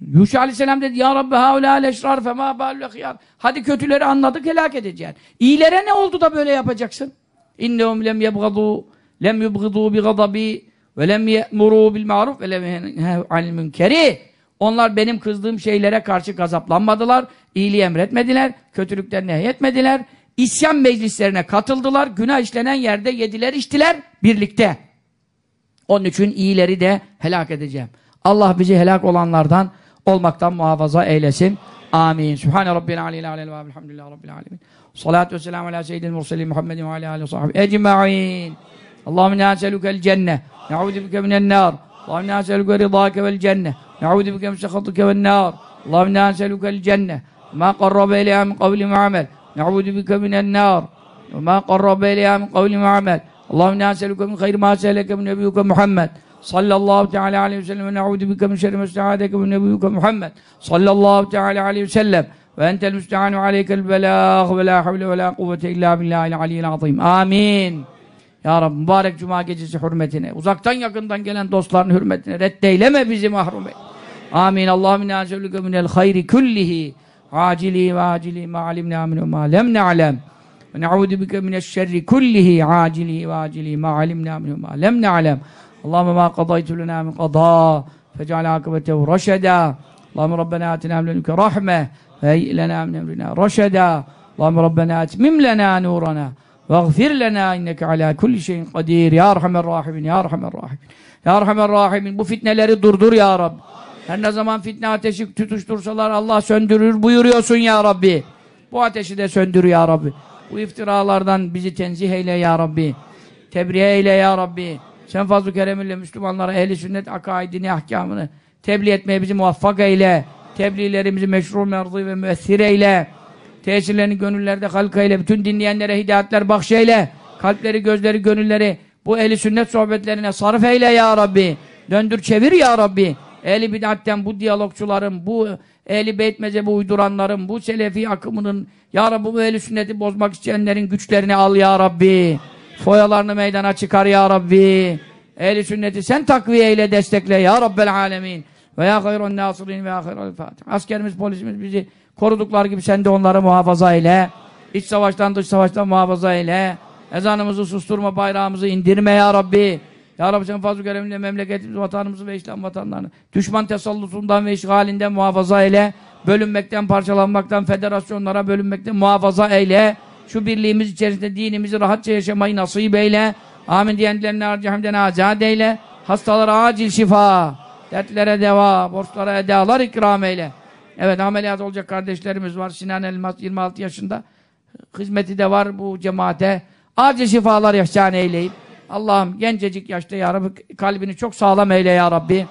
Yuşa aleyhisselam dedi, Ya Rabbi haulâ leşrar femâ bâlü hıyar. Hadi kötüleri anladık, helak edeceksin. İyilere ne oldu da böyle yapacaksın? İnnehum lem yebgadû, lem yubgidû bi gadabi ve lem ye'murû bil ma'ruf ve lem anil münkeri. Onlar benim kızdığım şeylere karşı gazaplanmadılar, iyiliği emretmediler, kötülükten nehyetmediler, isyan meclislerine katıldılar, günah işlenen yerde yediler, içtiler birlikte. Onun için iyileri de helak edeceğim. Allah bizi helak olanlardan olmaktan muhafaza eylesin. Amin. Sübhane Rabbina aleyhi aleyhi ve elhamdülillahi Rabbil alemin. Salatu ve selamu ala seyyidil murselin Muhammedin ve aleyhi aleyhi ve sahibi ecma'in. Allahümme nâselükel cenne. Ne'ûdü bike minen nâr. Allahümme nâselüke rıdâke vel cenne. Ne'ûdü bike msekhatike vel nâr. Allahümme nâselükel cenne. Ma qarrabe ileyha min kavli mu'amel. Ne'ûdü bike minen nâr. Ma qarrabe ileyha min kavli mu'amel. Allahümme nâselüke min hayr ma seleke min nebiyyuke Muhammed. Sallallahu teala aleyhi ve sellem ve ne'ûdü bike min şerri mesta'adeke min nebiyyuke Muhammed. Sallallahu teala aleyhi ve sellem. Ve entel müstehanu aleykel belâh ve la havle ve la kuvvete illa billahil aliyyil azim. Amin. Ya Rabbi mübarek cuma gecesi hürmetine, uzaktan yakından gelen dostların hürmetine reddeyleme bizi mahrum et. Amin. Allahümme nâzevlüke minel hayri kullihi acili ve acili ma alimna minu ma lem ne'alem ve ne'udu bike mineşşerri kullihi acili ve acili ma alimna minu ma lem ne'alem Allahümme ma kadaytu lena min qada fec'al akibetehu raşeda Allahümme Rabbena atina emlenüke rahme ve heyyi lena min emrina raşeda Allahümme Rabbena etmim lena nurana واغفر لنا inneke ala kulli şeyin kadir ya erhamer rahimin ya erhamer rahimin ya erhamer rahimin bu fitneleri durdur ya Rabbi her ne zaman fitne ateşi tutuştursalar Allah söndürür buyuruyorsun ya Rabbi bu ateşi de söndür ya Rabbi bu iftiralardan bizi tenzih eyle ya Rabbi. Tebriğe eyle ya Rabbi. Sen fazl-ı kereminle Müslümanlara ehli sünnet akaidini ahkamını tebliğ etmeye bizi muvaffak eyle. Tebliğlerimizi meşru merzi ve müessir eyle. Tesirlerini gönüllerde halka ile bütün dinleyenlere hidayetler bahşeyle. Kalpleri, gözleri, gönülleri bu ehli sünnet sohbetlerine sarf eyle ya Rabbi. Döndür çevir ya Rabbi. Ehli bidatten bu diyalogçuların, bu ehli beyt mezhebi uyduranların, bu selefi akımının ya Rabbi bu ehli sünneti bozmak isteyenlerin güçlerini al ya Rabbi. Foyalarını meydana çıkar ya Rabbi. Ehli sünneti sen takviye ile destekle ya Rabbel alemin. Ve ya hayrun nasirin ve ya hayrul fatiha. Askerimiz, polisimiz bizi koruduklar gibi sen de onları muhafaza eyle. İç savaştan dış savaştan muhafaza eyle. Ezanımızı susturma, bayrağımızı indirme ya Rabbi. Ya Rabbi sen fazl-ı keremle vatanımızı ve İslam vatanlarını düşman tesallutundan ve işgalinden muhafaza eyle. Bölünmekten, parçalanmaktan, federasyonlara bölünmekten muhafaza eyle. Şu birliğimiz içerisinde dinimizi rahatça yaşamayı nasip eyle. Amin diyenlerine harcamden azad eyle. Hastalara acil şifa. Dertlere deva, borçlara edalar ikram eyle. Evet ameliyat olacak kardeşlerimiz var. Sinan Elmas 26 yaşında. Hizmeti de var bu cemaate. Acil şifalar ihsan eyleyip. Allah'ım gencecik yaşta ya Rabbi kalbini çok sağlam eyle ya Rabbi.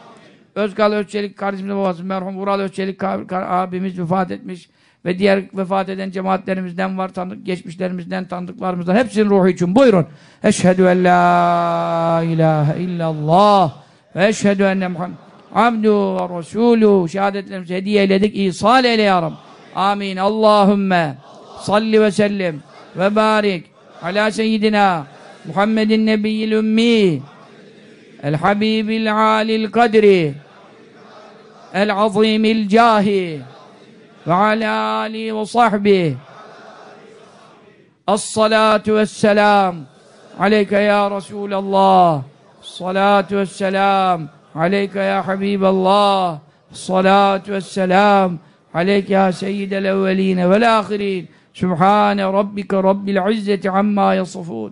Özgal Özçelik kardeşimizin babası merhum Vural Özçelik abimiz vefat etmiş ve diğer vefat eden cemaatlerimizden var, tanıdık, geçmişlerimizden, tanıdıklarımızdan hepsinin ruhu için buyurun. Eşhedü en la ilahe illallah ve eşhedü enne Muhammed abdu ve resulü şehadetlerimizi hediye eyledik. İsal eyle ya Rabbi. Amin. Allahümme salli ve sellim ve barik ala seyyidina Habibil alil kadri el azimil cahi ve ala alihi ve sahbihi الصلاة والسلام عليك يا رسول الله. الصلاة والسلام عليك يا حبيب الله. الصلاة والسلام عليك يا سيد الأولين والآخرين. سبحان ربك رب العزة عما يصفون.